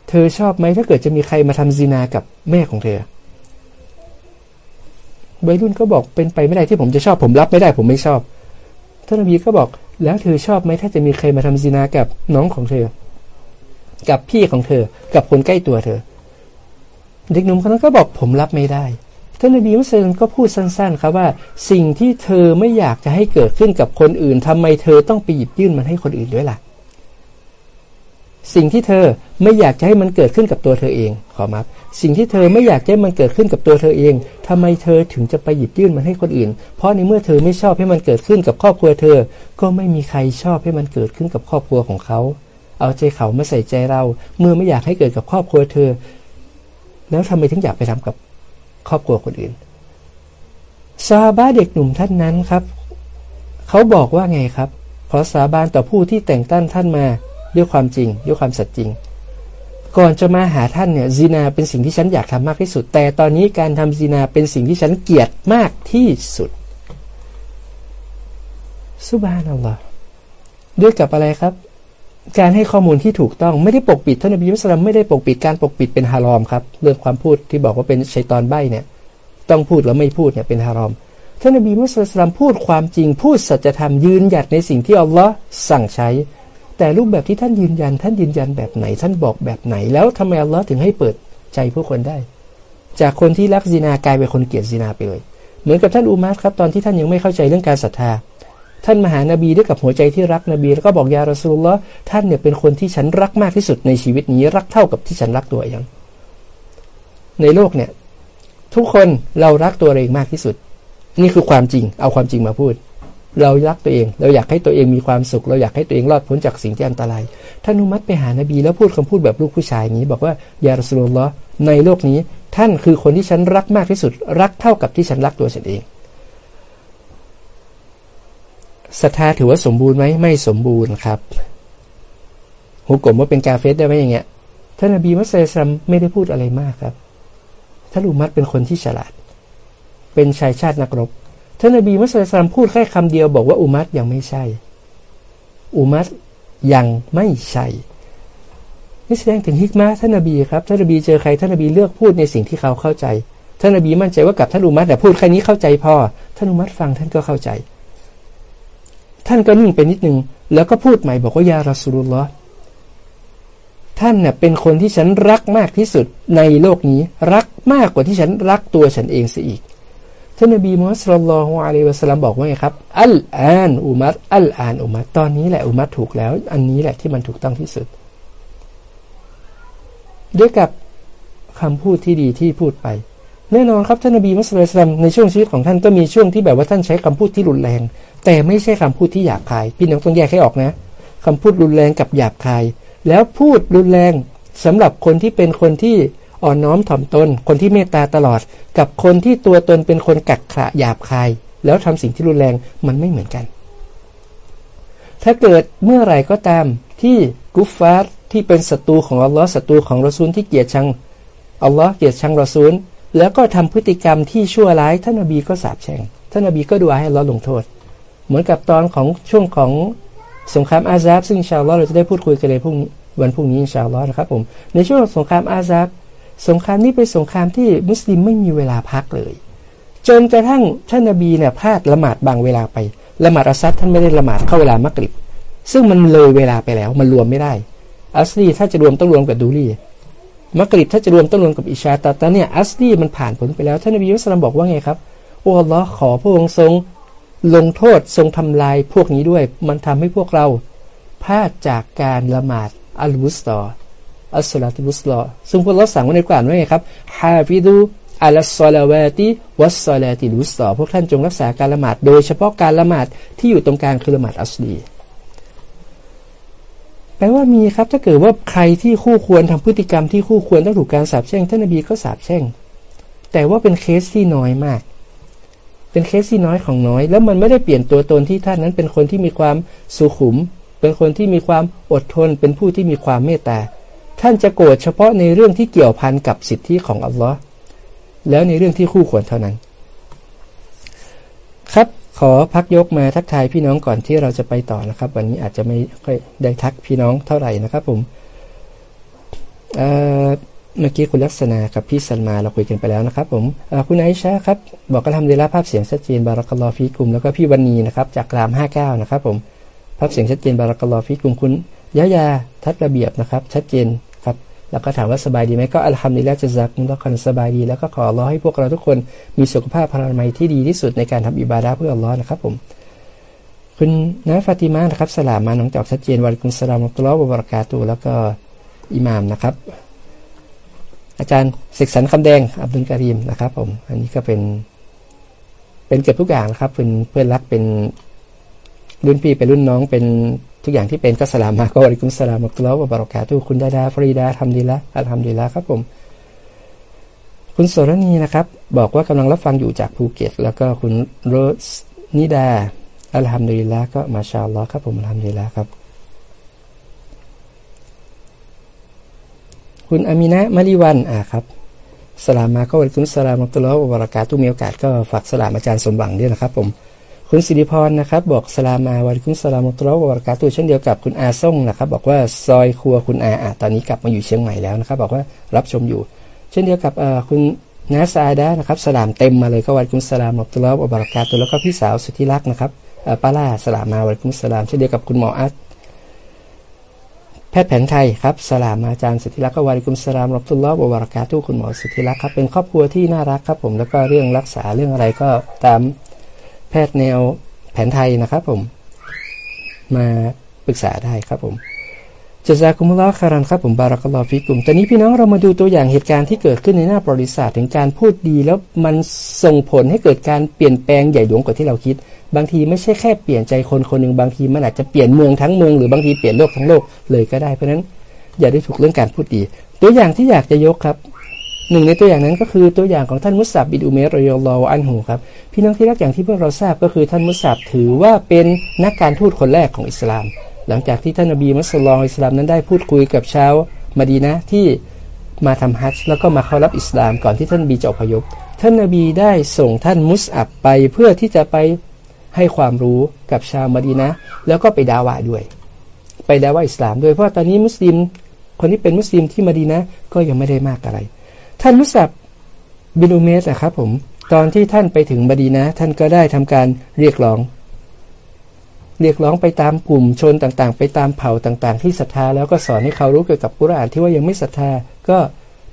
เธอชอบไหมถ้าเกิดจะมีใครมาทำซีนากับแม่ของเธอวัยรุ่นก็บอกเป็นไปไม่ได้ที่ผมจะชอบผมรับไม่ได้ผมไม่ชอบ ท่านนบีก็บอกแล้วเธอชอบไหมถ้าจะมีใครมาทำซีนากับน้องของเธอ กับพี่ของเธอ กับคนใกล้ตัวเธอ เด็กหนุ่มคนนั้นก็บอกผมรับไม่ได้ ท่านนบีมุสลิมก็พูดสั้นๆ ครับว่า สิ่งที่เธอไม่อยากจะให้เกิดขึ้นกับคนอื่นทำไมเธอต้องไปหยิบยื่นมันให้คนอื่นด้วยล่ะ สิ่งที่เธอไม่อยากจะให้มันเกิดขึ้นกับตัวเธอเอง ขอมาสิ่งที่เธอไม่อยากให้มันเกิดขึ้นกับตัวเธอเองทำไมเธอถึงจะไปหยิบยื่นมันให้คนอื่น เพราะในเมื่อเธอไม่ชอบให้มันเกิดขึ้นกับครอบครัวเธอ ก็ไม่มีใครชอบให้มันเกิดขึ้นกับครอบครัวของเขา เอาใจเขามาใส่ใจเรา เมื่อไม่อยากให้เกิดกับครอบครัวเธอ แล้วทำไมถึงอยากไปทำกับ ครอบครัวคนอื่นซาบาเด็กหนุ่มท่านนั้นครับ เขาบอกว่าไงครับ ขอสาบานต่อผู้ที่แต่งตั้งท่านมาด้วยความจริง ด้วยความสัตย์จริง ก่อนจะมาหาท่านเนี่ยซีนาเป็นสิ่งที่ฉันอยากทำมากที่สุด แต่ตอนนี้การทำซีนาเป็นสิ่งที่ฉันเกลียดมากที่สุดสุบานอัลลอฮ์ด้วยกับอะไรครับ การให้ข้อมูลที่ถูกต้องไม่ได้ปกปิดท่านอบีมุสลิมไม่ได้ปกปิดการปกปิดเป็นฮารอมครับเรื่องความพูดที่บอกว่าเป็นชัยตอนใบเนี่ยต้องพูดแล้วไม่พูดเนี่ยเป็นฮารอมท่านนบีมุสลิมพูดความจริงพูดสัจธรรมยืนหยัดในสิ่งที่อัลลอฮ์สั่งใช้ แต่รูปแบบที่ท่านยืนยัน ท่านยืนยันแบบไหน ท่านบอกแบบไหน แล้วทำไมอัลลอฮ์ถึงให้เปิดใจผู้คนได้ จากคนที่รักซินากลายเป็นคนเกลียดซินาไปเลย เหมือนกับท่านอุมัสครับตอนที่ท่านยังไม่เข้าใจเรื่องการศรัทธา ท่านมาหานาบีด้วยกับหัวใจที่รักนบี แล้วก็บอกยารอซูลละท่านเนี่ยเป็นคนที่ฉันรักมากที่สุดในชีวิตนี้รักเท่ากับที่ฉันรักตัวเองในโลกเนี่ย ทุกคนเรารักตัวเองมากที่สุด นี่คือความจริง เอาความจริงมาพูด เรารักตัวเอง เราอยากให้ตัวเองมีความสุข เราอยากให้ตัวเองรอดพ้นจากสิ่งที่อันตรายท่านอุมัตไปหานาบีแล้วพูดคำพูดแบบลูกผู้ชายอย่างนี้ บอกว่ายารสุลลอในโลกนี้ ท่านคือคนที่ฉันรักมากที่สุด รักเท่ากับที่ฉันรักตัวฉันเอง ศรัทธาถือว่าสมบูรณ์ไหมไม่สมบูรณ์ครับหุกกลมว่าเป็นกาเฟสได้ไหมอย่างเงี้ยท่านนบีมุสลิมไม่ได้พูดอะไรมากครับท่านอุมัตเป็นคนที่ฉลาด เป็นชายชาตินักรบท่านนบีมุสลิมพูดแค่คำเดียวบอกว่าอุมัตยังไม่ใช่ อุมัตยังไม่ใช่นี่แสดงถึงฮิกมาท่านนบีครับท่านนบีเจอใครท่านนบีเลือกพูดในสิ่งที่เขาเข้าใจท่านนบีมั่นใจว่ากับท่านอุมัตแต่พูดแค่นี้เข้าใจพอท่านอุมัตฟังท่านก็เข้าใจ ท่านก็นิ่งไปนิดนึง แล้วก็พูดใหม่บอกว่ายารอสุลลอฮ์ท่านเน่ยเป็นคนที่ฉันรักมากที่สุดในโลกนี้รักมากกว่าที่ฉันรักตัวฉันเองเสียอีกท่านนบีมุฮัมมัดสุลลัลฮุอะลัยวะสัลลัมบอกว่าไงครับอัลอานอุมัตอัลอานอุมัตตอนนี้แหละอุมัตถูกแล้ว อันนี้แหละที่มันถูกต้องที่สุด ด้วยกับคำพูดที่ดีที่พูดไป แน่นอนครับท่านนบีมุสลิมในช่วงชีวิตของท่านก็มีช่วงที่แบบว่าท่านใช้คำพูดที่รุนแรง แต่ไม่ใช่คำพูดที่หยาบคาย พี่น้องต้องแยกให้ออกนะคำพูดรุนแรงกับหยาบคาย แล้วพูดรุนแรงสำหรับคนที่เป็นคนที่อ่อนน้อมถ่อมตน คนที่เมตตาตลอด กับคนที่ตัวตนเป็นคนกักขระหยาบคาย แล้วทำสิ่งที่รุนแรงมันไม่เหมือนกัน ถ้าเกิดเมื่อไหร่ก็ตามที่กุฟฟาร์ที่เป็นศัตรูของอัลลอฮ์ศัตรูของรอซูลที่เกลียดชังอัลลอฮ์เกลียดชังรอซูล แล้วก็ทำพฤติกรรมที่ชั่วร้ายท่านนบีก็สาบแช่งท่านนบีก็ดูอาให้เราลงโทษ เหมือนกับตอนของช่วงของสงครามอาซาบซึ่งชาวลอเราจะได้พูดคุยกันในพรุ่งวันพรุ่งนี้ชาวลอนะครับผมในช่วงสงครามอาซาบสงครามนี้เป็นสงครามที่มุสลิมไม่มีเวลาพักเลย จนกระทั่งท่านนบีเนี่ยพลาดละหมาดบางเวลาไปละหมาดอัสซัดท่านไม่ได้ละหมาดเข้าเวลามักริบซึ่งมันเลยเวลาไปแล้วมันรวมไม่ได้อัสลีถ้าจะรวมต้องรวมกับดูรี มักริบถ้าจะรวมต้องรวมกับอิชาตาตาเนี่ยอัสลีมันผ่านผลไปแล้วท่านนบีมุสลิมบอกว่าไงครับโอ้ลอขอพระองค์ทรง ลงโทษทรงทำลายพวกนี้ด้วย มันทำให้พวกเราพลาดจากการละหมาดอัลบุสตออัสลาติบุสลอซึ่งพวกเราสั่งไว้ในกลานว่าไงครับฮาฟิดูอัลสลาวาติวัสลาติบุสลอพวกท่านจงรักษาการละหมาดโดยเฉพาะการละหมาดที่อยู่ตรงกลางคือละหมาดอัสลี แปลว่ามีครับ ถ้าเกิดว่าใครที่คู่ควรทำพฤติกรรมที่คู่ควรต้องถูกการสาบแช่งท่านนบีก็สาบแช่ง แต่ว่าเป็นเคสที่น้อยมาก เป็นเคสที่น้อยของน้อย แล้วมันไม่ได้เปลี่ยนตัวตนที่ท่านนั้นเป็นคนที่มีความสุขุม เป็นคนที่มีความอดทน เป็นผู้ที่มีความเมตตา ท่านจะโกรธเฉพาะในเรื่องที่เกี่ยวพันกับสิทธิของอัลลอฮ์แล้วในเรื่องที่คู่ควรเท่านั้น ครับ ขอพักยกมาทักทายพี่น้องก่อนที่เราจะไปต่อนะครับ วันนี้อาจจะไม่ค่อยได้ทักพี่น้องเท่าไหร่นะครับผมเมื่อกี้คุณลักษณะกับพี่สันมาเราคุยกันไปแล้วนะครับ ผมคุณไอชาครับ บอกกระทำเดลาภาพเสียงชัดเจนบารักลอฟีกุมแล้วก็พี่วันนีนะครับจากรามห้าเก้านะครับผมภาพเสียงชัดเจนบารักลอฟีกุมคุณยะยาทัดระเบียบนะครับ ชัดเจน แล้วก็ถามว่าสบายดีไหมก็อัลฮัมดุลิลละจะซักมุลคันสบายดี แล้วก็ขอรอให้พวกเราทุกคนมีสุขภาพพลานามัยที่ดีที่สุดในการทำอิบาดาเพื่ออัลลอฮ์นะครับผม คุณนาฟาติมานะครับสลามมาน้องจอกชัดเจนวาลิกุมสลามอัลลอฮ์บรากาตูแล้วก็อิหมามนะครับ อาจารย์เสกสรรคำแดงอับดุลการีมนะครับ ผม อันนี้ก็เป็น เป็นเกือบทุกอย่างนะครับเป็นเพื่อนรักเป็นรุ่นพี่เป็นรุ่นน้องเป็น ทุกอย่างที่เป็นก็สลามมาก็วะลิกุมสลามอัลลอฮฺบารอกาตุคุณดาดาฟรีดาทำดีละอัลฮัมดีละครับผม คุณโสรณีนะครับ บอกว่ากำลังรับฟังอยู่จากภูเก็ต แล้วก็คุณโรสนิดาอัลฮัมดุลิลละก็มาชาอัลลอฮ์ครับผมอัลฮัมดุลิลละครับ คุณอามินะมาริวันอ่าครับสลามมาก็วะลิกุมสลามอัลลอฮฺบารอกาตุมีโอกาสก็ฝากสลามอาจารย์สมหวังด้วยนะครับผม คุณสิริพรนะครับ บอกสลามาวาริคุมสลามุตรวบรกาตูเช่นเดียวกับคุณอาส่งนะครับ บอกว่าซอยครัวคุณอาอาตอนนี้กลับมาอยู่เชียงใหม่แล้วนะครับ บอกว่ารับชมอยู่ เช่นเดียวกับคุณนาซาดานะครับสลามเต็มมาเลยก็วาริคุมสลามุตรวบรกาตูแล้วก็พี่สาวสุธิรักษ์นะครับป้าล่าสลามาวาริคุมสลามเช่นเดียวกับคุณหมออัตแพทย์แผนไทยครับสลามอาจารย์สุธิรักษ์ก็วาริคุมสลามรับตุลลอฮ์บรากาตุคุณหมอสุธิรักษ์ครับเป็นครอบครัวที่น่ารักครับผมแล้วก็เรื่องรักษาเรื่องอะไรก็ตาม แพทย์แนวแผนไทยนะครับผม มาปรึกษาได้ครับผมจะซากุมุลลอคารันครับผมบารักลอฟิกุมตอนนี้พี่น้องเรามาดูตัวอย่างเหตุการณ์ที่เกิดขึ้นในหน้าประวัติศาสตร์ถึงการพูดดีแล้วมันส่งผลให้เกิดการเปลี่ยนแปลงใหญ่หลวงกว่าที่เราคิด บางทีไม่ใช่แค่เปลี่ยนใจคนคนหนึ่งบางทีมันอาจจะเปลี่ยนเมืองทั้งเมืองหรือบางทีเปลี่ยนโลกทั้งโลกเลยก็ได้เพราะนั้นอย่าได้ถูกเรื่องการพูดดี ตัวอย่างที่อยากจะยกครับ หนึ่งในตัวอย่างนั้นก็คือตัวอย่างของท่านมุสับบิดอุเมรรอยลออันหูครับพี่น้องที่รักอย่างที่พวกเราทราบก็คือท่านมุสับถือว่าเป็นนักการทูตคนแรกของอิสลาม หลังจากที่ท่านนบีมุสลิมอิสลามนั้นได้พูดคุยกับชาวมาดีนะที่มาทำฮัจจ์แล้วก็มาเข้ารับอิสลามก่อนที่ท่านบีจะอพยพ ท่านนบีได้ส่งท่านมุสอับไปเพื่อที่จะไปให้ความรู้กับชาวมาดีนะแล้วก็ไปดาวะด้วย ไปดาวะอิสลามด้วยเพราะตอนนี้มุสลิม คนที่เป็นมุสลิมที่มาดีนะก็ยังไม่ได้มากอะไร ท่านมุสับบินอุเมสนะครับ ผม ตอนที่ท่านไปถึงมาดีนะ ท่านก็ได้ทำการเรียกร้อง เรียกร้องไปตามกลุ่มชนต่างๆ ไปตามเผ่าต่างๆ ที่ศรัทธาแล้วก็สอนให้เขารู้เกี่ยวกับกุรอานที่ว่ายังไม่ศรัทธา ก็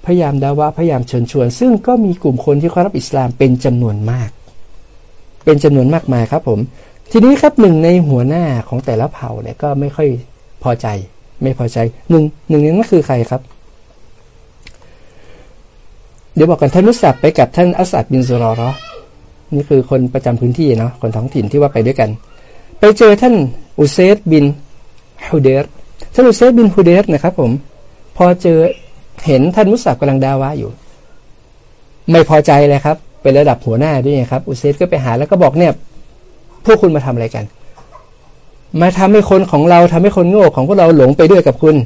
พยายามดาวะพยายามเชิญชวน ซึ่งก็มีกลุ่มคนที่เข้ารับอิสลามเป็นจำนวนมาก เป็นจำนวนมากมายครับ ผม ทีนี้ครับหนึ่งในหัวหน้าของแต่ละเผ่าเนี่ยก็ไม่ค่อยพอใจ ไม่พอใจหนึ่งหนึ่งในนั้นคือใครครับ เดี๋ยวบอกกันท่านมุสับไปกับท่านอัสัดบินซุรอรอนี่คือคนประจำพื้นที่เนาะคนท้องถิ่นที่ว่าไปด้วยกัน ไปเจอท่านอุเซตบินฮุเดรท่านอุเซตบินฮุเดรนะครับ ผม พอเจอเห็นท่านมุสับกำลังดาวะอยู่ ไม่พอใจเลยครับ เป็นระดับหัวหน้าด้วยครับ อุเซตก็ไปหาแล้วก็บอกเนี่ยพวกคุณมาทำอะไรกัน มาทำให้คนของเราทำให้คนโง่ของพวกเราหลงไปด้วยกับคุณ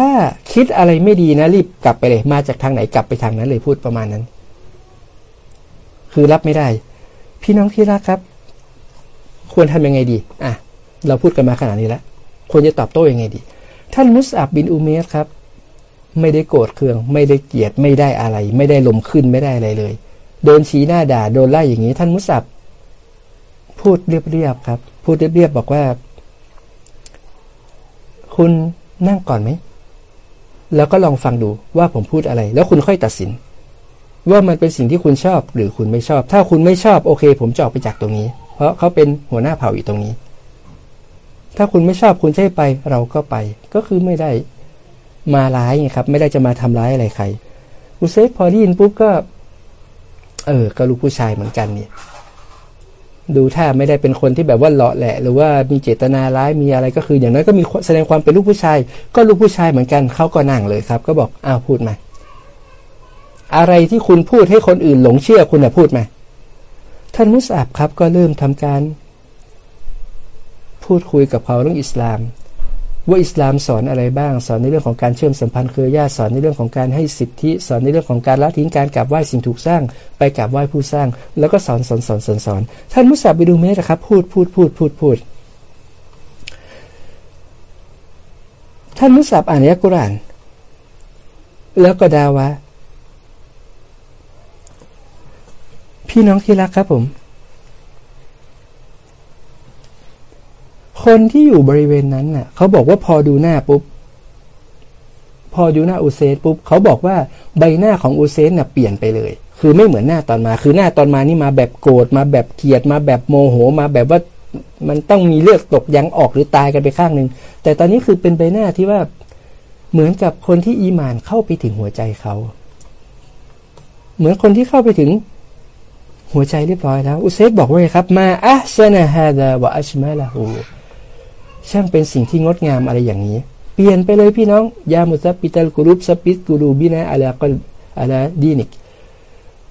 ถ้าคิดอะไรไม่ดีนะรีบกลับไปเลย มาจากทางไหนกลับไปทางนั้นเลยพูดประมาณนั้น คือรับไม่ได้ พี่น้องที่รักครับ ควรทำยังไงดี อะ เราพูดกันมาขนาดนี้แล้วควรจะตอบโต้ยังไงดี ท่านมุสอับบินอุเมสครับ ไม่ได้โกรธเคือง ไม่ได้เกลียดไม่ได้อะไร ไม่ได้ลมขึ้นไม่ได้อะไรเลย โดนชี้หน้าด่า โดนไล่อย่างนี้ ท่านมุสับพูดเรียบๆครับ พูดเรียบๆบอกว่า คุณนั่งก่อนไหม แล้วก็ลองฟังดูว่าผมพูดอะไร แล้วคุณค่อยตัดสิน ว่ามันเป็นสิ่งที่คุณชอบหรือคุณไม่ชอบ ถ้าคุณไม่ชอบโอเค ผมจะออกไปจากตรงนี้ เพราะเขาเป็นหัวหน้าเผ่าอยู่ตรงนี้ ถ้าคุณไม่ชอบคุณใช่ไปเราก็ไป ก็คือไม่ได้มาร้ายไงครับ ไม่ได้จะมาทำร้ายอะไรใครอุเซฟพอได้ยินปุ๊บก็ เออก็ลูกผู้ชายเหมือนกันเนี่ย ดูถ้าไม่ได้เป็นคนที่แบบว่าเลาะแหละ หรือว่ามีเจตนาร้ายมีอะไรก็คือ อย่างน้อยก็มีแสดงความเป็นลูกผู้ชาย ก็ลูกผู้ชายเหมือนกันเขาก็นั่งเลยครับ ก็บอกอ้าวพูดมา อะไรที่คุณพูดให้คนอื่นหลงเชื่อคุณนะพูดมาท่านมุสอาบครับ ก็เริ่มทำการ พูดคุยกับเขาเรื่องอิสลาม ว่าอิสลามสอนอะไรบ้าง สอนในเรื่องของการเชื่อมสัมพันธ์เครือญาติสอนในเรื่องของการให้สิทธิ สอนในเรื่องของการละทิ้งการกราบไหว้สิ่งถูกสร้าง ไปกราบไหว้ผู้สร้าง แล้วก็สอนสอนสอนสอนสอนท่านมุสาบิดูเมสครับพูดพูดพูดพูดพูดท่านมุสาบอ่านยักุรานแล้วก็ดาวะพี่น้องที่รักครับผม คนที่อยู่บริเวณนั้นน่ะเขาบอกว่าพอดูหน้าปุ๊บ พอดูหน้าอุเซนปุ๊บเขาบอกว่าใบหน้าของอุเซนน่ะเปลี่ยนไปเลย คือไม่เหมือนหน้าตอนมา คือหน้าตอนมานี่มาแบบโกรธมาแบบเกลียดมาแบบโมโหมาแบบว่ามันต้องมีเลือดตกยังออกหรือตายกันไปข้างหนึ่งแต่ตอนนี้คือเป็นใบหน้าที่ว่าเหมือนกับคนที่อีมานเข้าไปถึงหัวใจเขา เหมือนคนที่เข้าไปถึงหัวใจเรียบร้อยแล้ว อุเซฟบอกว่าครับ มาอัชนะฮาดาวะอัชมาลาหู ช่างเป็นสิ่งที่งดงามอะไรอย่างนี้ เปลี่ยนไปเลยพี่น้อง ยามุสปิตัลกุรุบสปิตกูรูบินะอะลากลอะลาดีนิก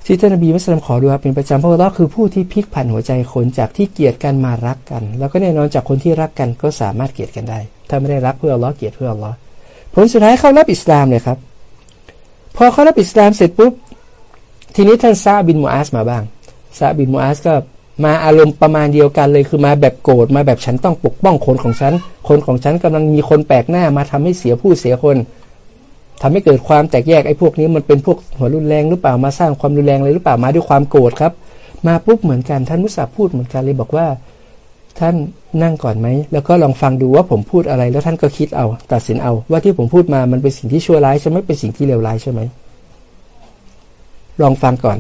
ที่ท่านนบีมุสลิมขอดูครับเป็นประจำเพราะว่าคือผู้ที่พลิกผันหัวใจคนจากที่เกลียดกันมารักกัน แล้วก็แน่นอนจากคนที่รักกันก็สามารถเกลียดกันได้ ถ้าไม่ได้รักเพื่อลลอเกลียดเพื่อลลอผลสุดท้ายเขารับอิสลามเลยครับ พอเขารับอิสลามเสร็จปุ๊บทีนี้ท่านซาบินมูอาสมาบ้างซาบินมูอาสก็ มาอารมณ์ประมาณเดียวกันเลยคือมาแบบโกรธมาแบบฉันต้องปกป้องคนของฉัน คนของฉันกำลังมีคนแปลกหน้ามาทำให้เสียผู้เสียคนทำให้เกิดความแตกแยกไอ้พวกนี้มันเป็นพวกหัวรุนแรงหรือเปล่ามาสร้างความรุนแรงเลยหรือเปล่ามาด้วยความโกรธครับ มาปุ๊บเหมือนกันท่านมุสาพูดเหมือนกันเลยบอกว่า ท่านนั่งก่อนไหมแล้วก็ลองฟังดูว่าผมพูดอะไร แล้วท่านก็คิดเอา ตัดสินเอาว่าที่ผมพูดมามันเป็นสิ่งที่ชั่วร้ายใช่ไหมเป็นสิ่งที่เลวร้ายใช่ไหมลองฟังก่อน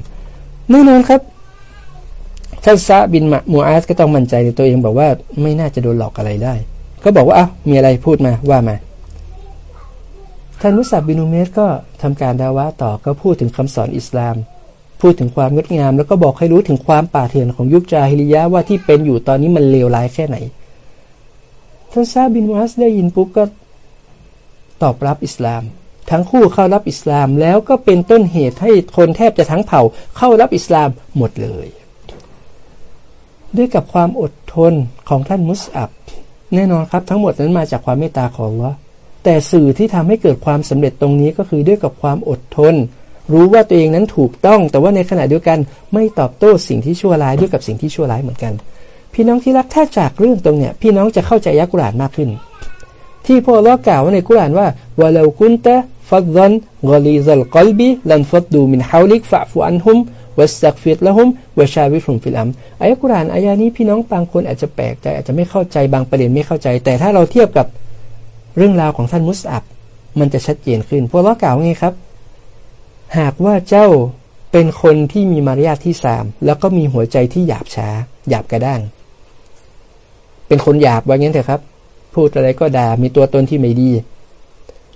แน่นอนครับ ท่านซาบินมูอาสก็ต้องมั่นใจในตัวเองบอกว่าไม่น่าจะโดนหลอกอะไรได้ ก็บอกว่าอ้ามีอะไรพูดมาว่ามาท่านมุสับบินูเมสก็ทำการดาวะต่อก็พูดถึงคำสอนอิสลาม พูดถึงความงดงาม แล้วก็บอกให้รู้ถึงความป่าเถื่อนของยุคจาฮิลิยะว่าที่เป็นอยู่ตอนนี้มันเลวร้ายแค่ไหน ท่านซาบินมูอาสได้ยินปุ๊บก็ตอบรับอิสลาม ทั้งคู่เข้ารับอิสลามแล้วก็เป็นต้นเหตุให้คนแทบจะทั้งเผ่าเข้ารับอิสลามหมดเลย ด้วยกับความอดทนของท่านมุสอับแน่นอนครับทั้งหมดนั้นมาจากความเมตตาของลอแต่สื่อที่ทำให้เกิดความสำเร็จตรงนี้ก็คือด้วยกับความอดทน รู้ว่าตัวเองนั้นถูกต้อง แต่ว่าในขณะเดียวกันไม่ตอบโต้สิ่งที่ชั่วร้ายด้วยกับสิ่งที่ชั่วร้ายเหมือนกัน พี่น้องที่รักถ้าจากเรื่องตรงเนี้ยพี่น้องจะเข้าใจอัลกุรอานมากขึ้น ที่พวกเรากล่าวในกุรอานว่าولو كنت فظا غليظ القلب لانفضوا من حولك فاعف عنهم واستغفر لهم وشاورهم في الأمرอายะฮ์กุรอานอายะฮ์นี้พี่น้องบางคนอาจจะแปลกใจอาจจะไม่เข้าใจบางประเด็นไม่เข้าใจ แต่ถ้าเราเทียบกับเรื่องราวของท่านมุสอับมันจะชัดเจนขึ้นพวกเรากล่าวไงครับ หากว่าเจ้าเป็นคนที่มีมารยาทที่สามแล้วก็มีหัวใจที่หยาบช้า หยาบกระด้าง เป็นคนหยาบว่างั้นเถอะครับ พูดอะไรก็ด่ามีตัวตนที่ไม่ดี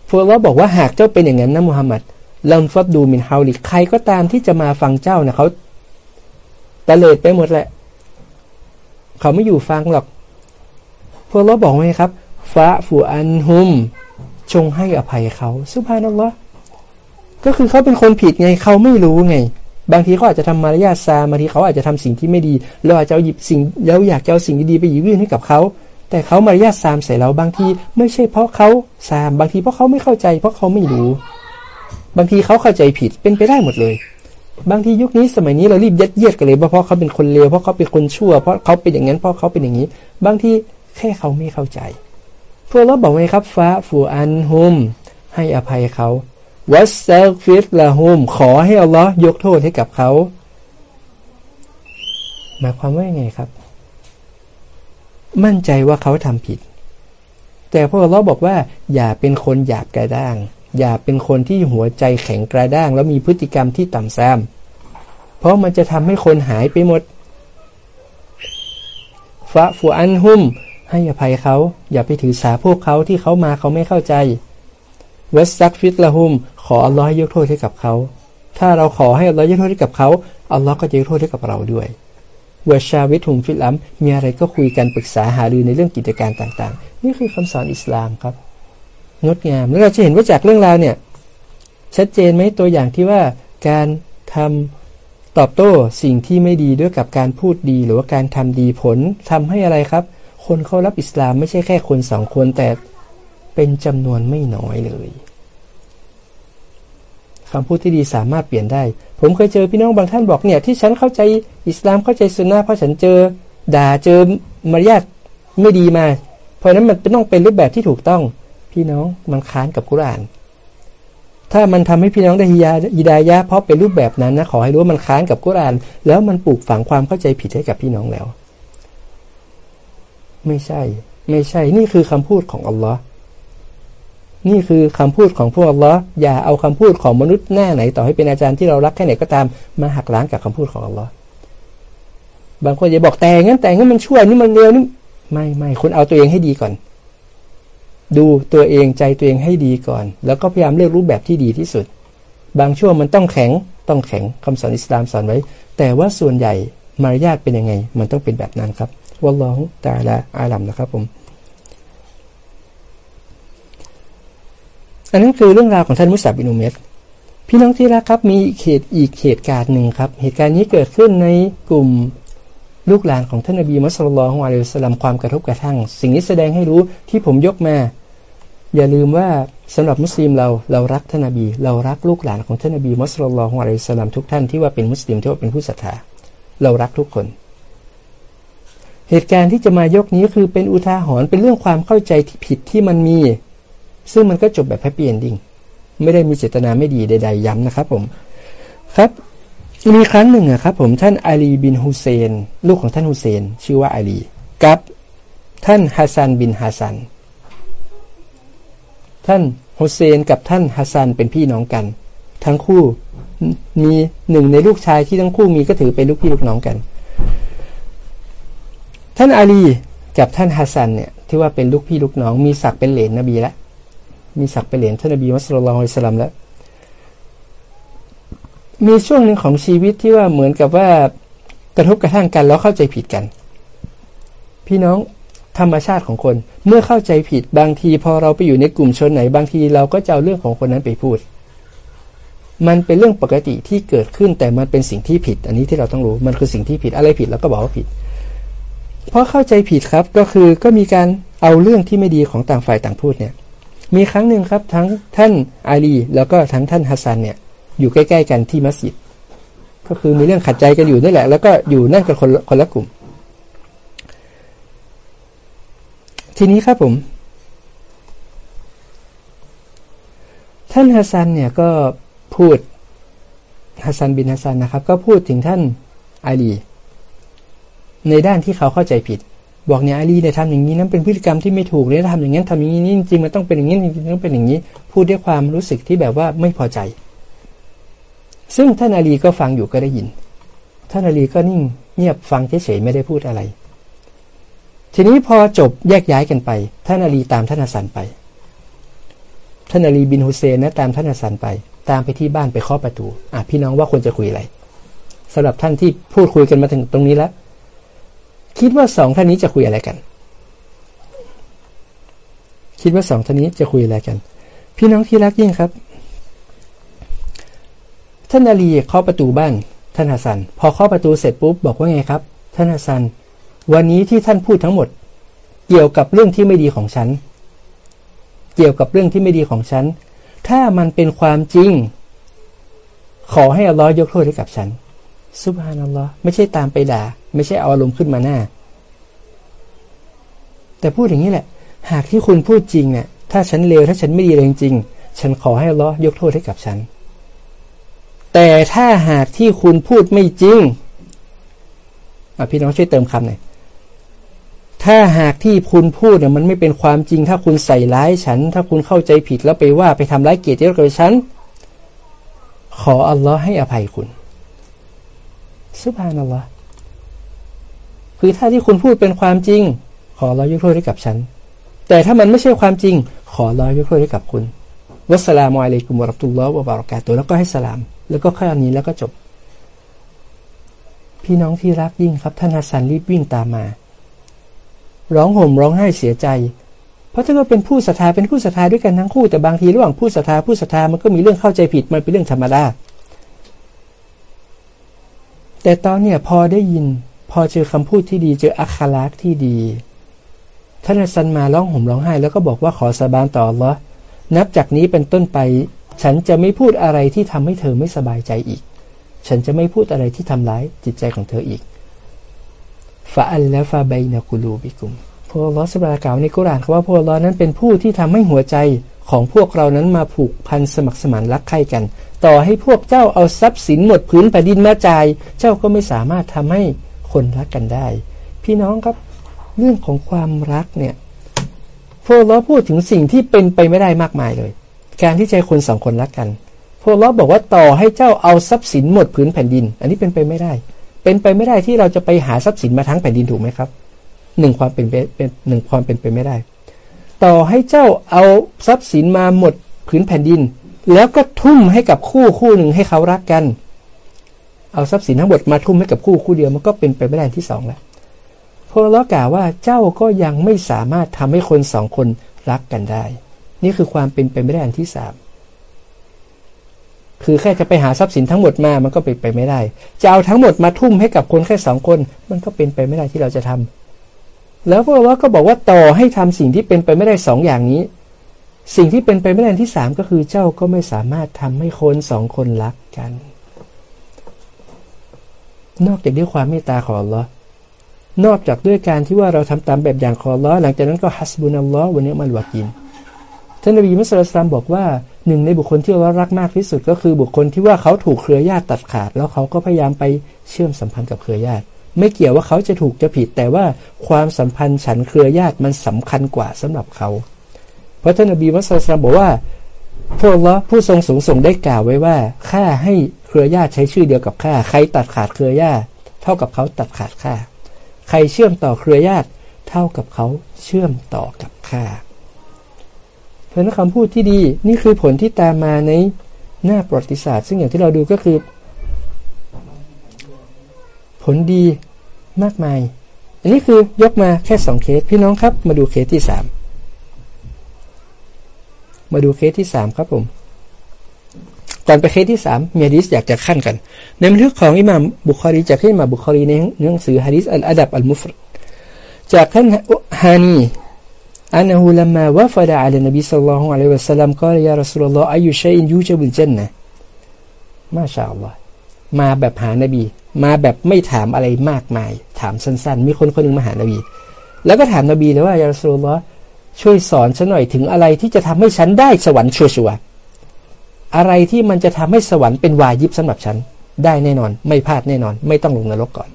พวกเราบอกว่าหากเจ้าเป็นอย่างนั้นนะมุฮัมมัด ลัมฟัดดูมินฮาวลิใครก็ตามที่จะมาฟังเจ้าเนะเขาตะเลิดไปหมดแหละ เขาไม่อยู่ฟังหรอก พวกเราบอกไงครับฟะฟูอันฮุม จงให้อภัยเขาสุภานัลลอฮ์ก็คือเขาเป็นคนผิดไงเขาไม่รู้ไง บางทีเขาอาจจะทำมารยาทซาบางทีเขาอาจจะทำสิ่งที่ไม่ดีเราอาจจะหยิบสิ่งเราอยากจะเอาสิ่งดีๆไปหยิบยื่นให้กับเขาแต่เขามารยาทซามใส่เราบางที ไม่ใช่เพราะเขาซามบางทีเพราะเขาไม่เข้าใจ เพราะเขาไม่รู้ บางทีเขาเข้าใจผิดเป็นไปได้หมดเลย บางทียุคนี้สมัยนี้เรารีบยัดเยียดกันเลยเพราะเขาเป็นคนเลวเพราะเขาเป็นคนชั่ว เพราะเขาเป็นอย่างนั้นเพราะเขาเป็นอย่างนี้ บางทีแค่เขาไม่เข้าใจพวกเราบอกไงครับฟ้าฟูอันฮุมให้อภัยเขาวัสซักฟิสละฮุมขอให้อัลลอฮ์ยกโทษให้กับเขาหมายความว่ายังไงครับ มั่นใจว่าเขาทำผิด แต่พวกเราบอกว่า อย่าเป็นคนหยาบกระด้าง อย่าเป็นคนที่หัวใจแข็งกระด้าง แล้วมีพฤติกรรมที่ต่ำซ้ำเพราะมันจะทำให้คนหายไปหมดفاعف عنهم ให้อภัยเขา อย่าไปถือสาพวกเขาที่เขามาเขาไม่เข้าใจواستغفر لهم ขออัลลอฮ์ให้ยกโทษให้กับเขา ถ้าเราขอให้อัลลอฮ์ยกโทษให้กับเขาอัลลอฮ์ก็จะยกโทษให้กับเราด้วยوشاورهم في الأمرมีอะไรก็คุยกันปรึกษาหารือในเรื่องกิจการต่าง ๆ นี่คือคำสอนอิสลามครับ งดงาม แล้วเราจะเห็นว่าจากเรื่องราวเนี่ย ชัดเจนไหมตัวอย่างที่ว่าการทำตอบโต้สิ่งที่ไม่ดีด้วยกับการพูดดี หรือว่าการทำดีผลทำให้อะไรครับ คนเข้ารับอิสลามไม่ใช่แค่คนสองคนแต่เป็นจำนวนไม่น้อยเลยคำพูดที่ดีสามารถเปลี่ยนได้ ผมเคยเจอพี่น้องบางท่านบอกเนี่ยที่ฉันเข้าใจอิสลามเข้าใจสุนนะเพราะฉันเจอ ด่าเจอมารยาทไม่ดีมา เพราะนั้นมันต้องเป็นรูปแบบที่ถูกต้อง พี่น้องมันค้านกับกุราน ถ้ามันทำให้พี่น้องได้ฮิยาอิดายะเพราะเป็นรูปแบบนั้นนะขอให้รู้ว่ามันค้านกับกุราน แล้วมันปลูกฝังความเข้าใจผิดให้กับพี่น้องแล้ว ไม่ใช่ ไม่ใช่ นี่คือคำพูดของอัลลอฮ์นี่คือคำพูดของพวกเราอฮ์อย่าเอาคำพูดของมนุษย์หน้าไหน ต่อให้เป็นอาจารย์ที่เรารักแค่ไหนก็ตามมาหักล้างกับคำพูดของอัลลอฮ์บางคนจะบอกแต่งั้นแต่งั้นมันชั่วนี่มันเร็วนี่ไม่ไม่คุณเอาตัวเองให้ดีก่อน ดูตัวเองใจตัวเองให้ดีก่อน แล้วก็พยายามเลือกรูปแบบที่ดีที่สุด บางช่วงมันต้องแข็งต้องแข็งคำสอนอิสลามสอนไว้ แต่ว่าส่วนใหญ่มารยาทเป็นยังไง มันต้องเป็นแบบนั้นครับวัลลอฮฺตาละอาลัมนะครับผม อันนั้นคือเรื่องราวของท่านมุสาบินุเมสพี่น้องที่รักครับมีเหตุอีกเหตุการณ์หนึ่งครับ เหตุการณ์นี้เกิดขึ้นในกลุ่มลูกหลานของท่านนบีมุสลิมของอะลัยฮิสลามความกระทบกระทั่ง สิ่งนี้แสดงให้รู้ที่ผมยกมา อย่าลืมว่าสำหรับมุสลิมเราเรารักท่านนบี เรารักลูกหลานของท่านนบีมุสลิมของอะลัยสลามทุกท่านที่ว่าเป็นมุสลิมที่ว่าเป็นผู้ศรัทธาเรารักทุกคน เหตุการณ์ที่จะมายกนี้คือเป็นอุทาหรณ์เป็นเรื่องความเข้าใจที่ผิดที่มันมี ซึ่งมันก็จบแบบ happy ending ไม่ได้มีเจตนาไม่ดีใด ๆ ย้ำนะครับผมครับมีครั้งหนึ่งอะครับผมท่านอาลีบินฮุเซน ลูกของท่านฮุเซน ชื่อว่าอาลี กับท่านฮัสซันบินฮัสซัน ท่านฮุเซนกับท่านฮัสซันเป็นพี่น้องกัน ทั้งคู่มีหนึ่งในลูกชายที่ทั้งคู่มีก็ถือเป็นลูกพี่ลูกน้องกัน ท่านอาลีกับท่านฮัสซันเนี่ยที่ว่าเป็นลูกพี่ลูกน้อง มีศักดิ์เป็นเหลนนบีแล้วมีศักดิ์เป็นเหรียญท่านนบีมุสลิมละฮ์สลัมแล้วมีช่วงหนึ่งของชีวิตที่ว่าเหมือนกับว่ากระทบกระทั่งกันแล้วเข้าใจผิดกัน พี่น้อง ธรรมชาติของคน เมื่อเข้าใจผิดบางที พอเราไปอยู่ในกลุ่มชนไหน บางทีเราก็จะเอาเรื่องของคนนั้นไปพูด มันเป็นเรื่องปกติที่เกิดขึ้นแต่มันเป็นสิ่งที่ผิด อันนี้ที่เราต้องรู้มันคือสิ่งที่ผิดอะไรผิดเราก็บอกว่าผิด เพราะเข้าใจผิดครับก็คือก็มีการเอาเรื่องที่ไม่ดีของต่างฝ่ายต่างพูดเนี่ยมีครั้งหนึ่งครับทั้งท่านอาลีแล้วก็ทั้งท่านฮัสซันเนี่ยอยู่ใกล้ ๆ กันที่มัสยิด ก็คือมีเรื่องขัดใจกันอยู่นี่แหละ แล้วก็อยู่นั่นกันคนคนละกลุ่ม ทีนี้ครับผม ท่านฮัสซันเนี่ยก็พูดฮัสซันบินฮัสซันนะครับ ก็พูดถึงท่านอาลี ในด้านที่เขาเข้าใจผิด บอกเนี่ยอาลีเนี่ยทำอย่างนี้นั้นเป็นพฤติกรรมที่ไม่ถูกเลยทำอย่างนี้ทำอย่างนี้จริงๆมันต้องเป็นอย่างนี้จริงๆต้องเป็นอย่างนี้ พูดด้วยความรู้สึกที่แบบว่าไม่พอใจ ซึ่งท่านอาลีก็ฟังอยู่ก็ได้ยิน ท่านอาลีก็นิ่งเงียบฟังเฉยๆไม่ได้พูดอะไร ทีนี้พอจบแยกย้ายกันไป ท่านอาลีตามท่านฮัสซันไป ท่านอาลีบินฮุเซนนะตามท่านฮัสซันไป ตามไปที่บ้านไปเคาะประตู อะพี่น้องว่าควรจะคุยอะไรสำหรับท่านที่พูดคุยกันมาถึงตรงนี้แล้ว คิดว่าสองท่านนี้จะคุยอะไรกัน คิดว่าสองท่านนี้จะคุยอะไรกัน พี่น้องที่รักยิ่งครับ ท่านอาลีเคาะประตูบ้าน ท่านฮัสซัน พอเคาะประตูเสร็จปุ๊บบอกว่าไงครับ ท่านฮัสซัน วันนี้ที่ท่านพูดทั้งหมด เกี่ยวกับเรื่องที่ไม่ดีของฉัน เกี่ยวกับเรื่องที่ไม่ดีของฉัน ถ้ามันเป็นความจริง ขอให้อัลลอฮ์ยกโทษให้กับฉันสุบฮานัลลอฮ์ไม่ใช่ตามไปด่า ไม่ใช่เอาอารมณ์ขึ้นมาหน้า แต่พูดอย่างนี้แหละ หากที่คุณพูดจริงเนี่ยถ้าฉันเลวถ้าฉันไม่ดีเลยจริงฉันขอให้อัลลอฮ์ยกโทษให้กับฉัน แต่ถ้าหากที่คุณพูดไม่จริงอพี่น้องช่วยเติมคำหน่อย ถ้าหากที่คุณพูดเนี่ยมันไม่เป็นความจริง ถ้าคุณใส่ร้ายฉัน ถ้าคุณเข้าใจผิดแล้วไปว่าไปทำร้ายเกียรติยศกับฉัน ขออัลลอฮ์ให้อภัยคุณสุภานัลลอฮ์คือถ้าที่คุณพูดเป็นความจริง ขอรอยกโทษให้กับฉัน แต่ถ้ามันไม่ใช่ความจริง ขอรอยกโทษให้กับคุณวัสลามุอะลัยกุมวะรับตุลลอฮ์วะบารอกาตุแล้วก็ให้สลาม แล้วก็ข้านี้แล้วก็จบ พี่น้องที่รักยิ่งครับท่านฮัสซันรีบวิ่งตามมา ร้องห่มร้องไห้เสียใจ เพราะถ้าเราเป็นผู้ศรัทธาเป็นผู้ศรัทธาด้วยกันทั้งคู่แต่บางทีระหว่างผู้ศรัทธาผู้ศรัทธามันก็มีเรื่องเข้าใจผิดมันเป็นเรื่องธรรมดาแต่ตอนเนี่ยพอได้ยินพอเจอคำพูดที่ดีเจออัคลักษ์ที่ดีท่านฮัสซันมาร้องห่มร้องไห้ แล้วก็บอกว่าขอสาบานต่ออัลลอฮ์นับจากนี้เป็นต้นไป ฉันจะไม่พูดอะไรที่ทำให้เธอไม่สบายใจอีก ฉันจะไม่พูดอะไรที่ทำร้ายจิตใจของเธออีก ฟาอัลและฟาไบนาคูลูบิกุมพวกลอสบากล่าวในกุรานว่าพวกลอนั้นเป็นผู้ที่ทำให้หัวใจของพวกเรานั้นมาผูกพันสมัครสมานรักใคร่กัน ต่อให้พวกเจ้าเอาทรัพย์สินหมดพื้นแผ่นดินมาจ่าย เจ้าก็ไม่สามารถทำให้คนรักกันได้ พี่น้องครับเรื่องของความรักเนี่ยพวกเราพูดถึงสิ่งที่เป็นไปไม่ได้มากมายเลย การที่ใจคนสองคนรักกันพวกเราบอกว่าต่อให้เจ้าเอาทรัพย์สินหมดพื้นแผ่นดิน อันนี้เป็นไปไม่ได้ เป็นไปไม่ได้ที่เราจะไปหาทรัพย์สินมาทั้งแผ่นดินถูกไหมครับหนึ่งความเป็นเป็นหนึ่งความเป็นไปไม่ได้ ต่อให้เจ้าเอาทรัพย์สินมาหมดพื้นแผ่นดิน แล้วก็ทุ่มให้กับคู่คู่หนึ่งให้เขารักกัน เอาทรัพย์สินทั้งหมดมาทุ่มให้กับคู่คู่เดียวมันก็เป็นไปไม่ได้ที่สองแล้วพระล้อกล่าวว่าเจ้าก็ยังไม่สามารถทำให้คนสองคนรักกันได้ นี่คือความเป็นไปไม่ได้อันที่สาม คือแค่จะไปหาทรัพย์สินทั้งหมดมา มันก็เป็นไปไม่ได้ จะเอาทั้งหมดมาทุ่มให้กับคนแค่สองคน มันก็เป็นไปไม่ได้ที่เราจะทำแล้วพระล้อก็บอกว่าต่อให้ทำสิ่งที่เป็นไปไม่ได้สองอย่างนี้ สิ่งที่เป็นไปไม่ได้ที่สามก็คือเจ้าก็ไม่สามารถทำให้คนสองคนรักกัน นอกจากด้วยความเมตตาของลอนอกจากด้วยการที่ว่าเราทำตามแบบอย่างของลอหลังจากนั้นก็ฮัสบุนัลลอฮ์วันนี้มันวกินท่านนบีมุสลิมบอกว่า หนึ่งในบุคคลที่เรารักมากที่สุดก็คือบุคคลที่ว่าเขาถูกเครือญาติตัดขาด แล้วเขาก็พยายามไปเชื่อมสัมพันธ์กับเครือญาติ ไม่เกี่ยวว่าเขาจะถูกจะผิด แต่ว่าความสัมพันธ์ฉันเครือญาติมันสำคัญกว่าสำหรับเขาพราะท่านอบีมัสลิมบอกว่าพวกเราผู้ทรงสูงส่งได้กล่าวไว้ว่าข้าให้เครือญาติใช้ชื่อเดียวกับข้าใครตัดขาดเครือญาติเท่ากับเขาตัดขาดข้าใครเชื่อมต่อเครือญาติเท่ากับเขาเชื่อมต่อกับข้า เพราะนั้นคำพูดที่ดีนี่คือผลที่ตามมาในหน้าประวัติศาสตร์ ซึ่งอย่างที่เราดูก็คือ ผลดีมากมาย อันนี้คือยกมาแค่สองเคสพี่น้องครับ มาดูเคสที่สามมาดูเคสที่สามครับผมก่อนไปเคสที่สามมีฮะดิษอยากจะขั้นกัน ในบันทึกของอิหม่ามบุคอรีจากที่มาบุคอรีในหนังสือฮะดิษอัลอาดับอัลมุฟรจากท่านฮานี أنه لما وفد على النبي صلى الله عليه وسلم قال يا رسول الله أي شيء يوجب الجنة มาชาอัลลอฮ์มาแบบหานบี มาแบบไม่ถามอะไรมากมาย ถามสั้นๆ มีคนคนหนึ่งมาหานบี แล้วก็ถามนบีเลยว่ายาสุลลอฮ์ช่วยสอนฉันหน่อยถึงอะไรที่จะทำให้ฉันได้สวรรค์ชัวร์ อะไรที่มันจะทำให้สวรรค์เป็นวายิบสำหรับฉัน ได้แน่นอน ไม่พลาดแน่นอน ไม่ต้องลงนรกก่อน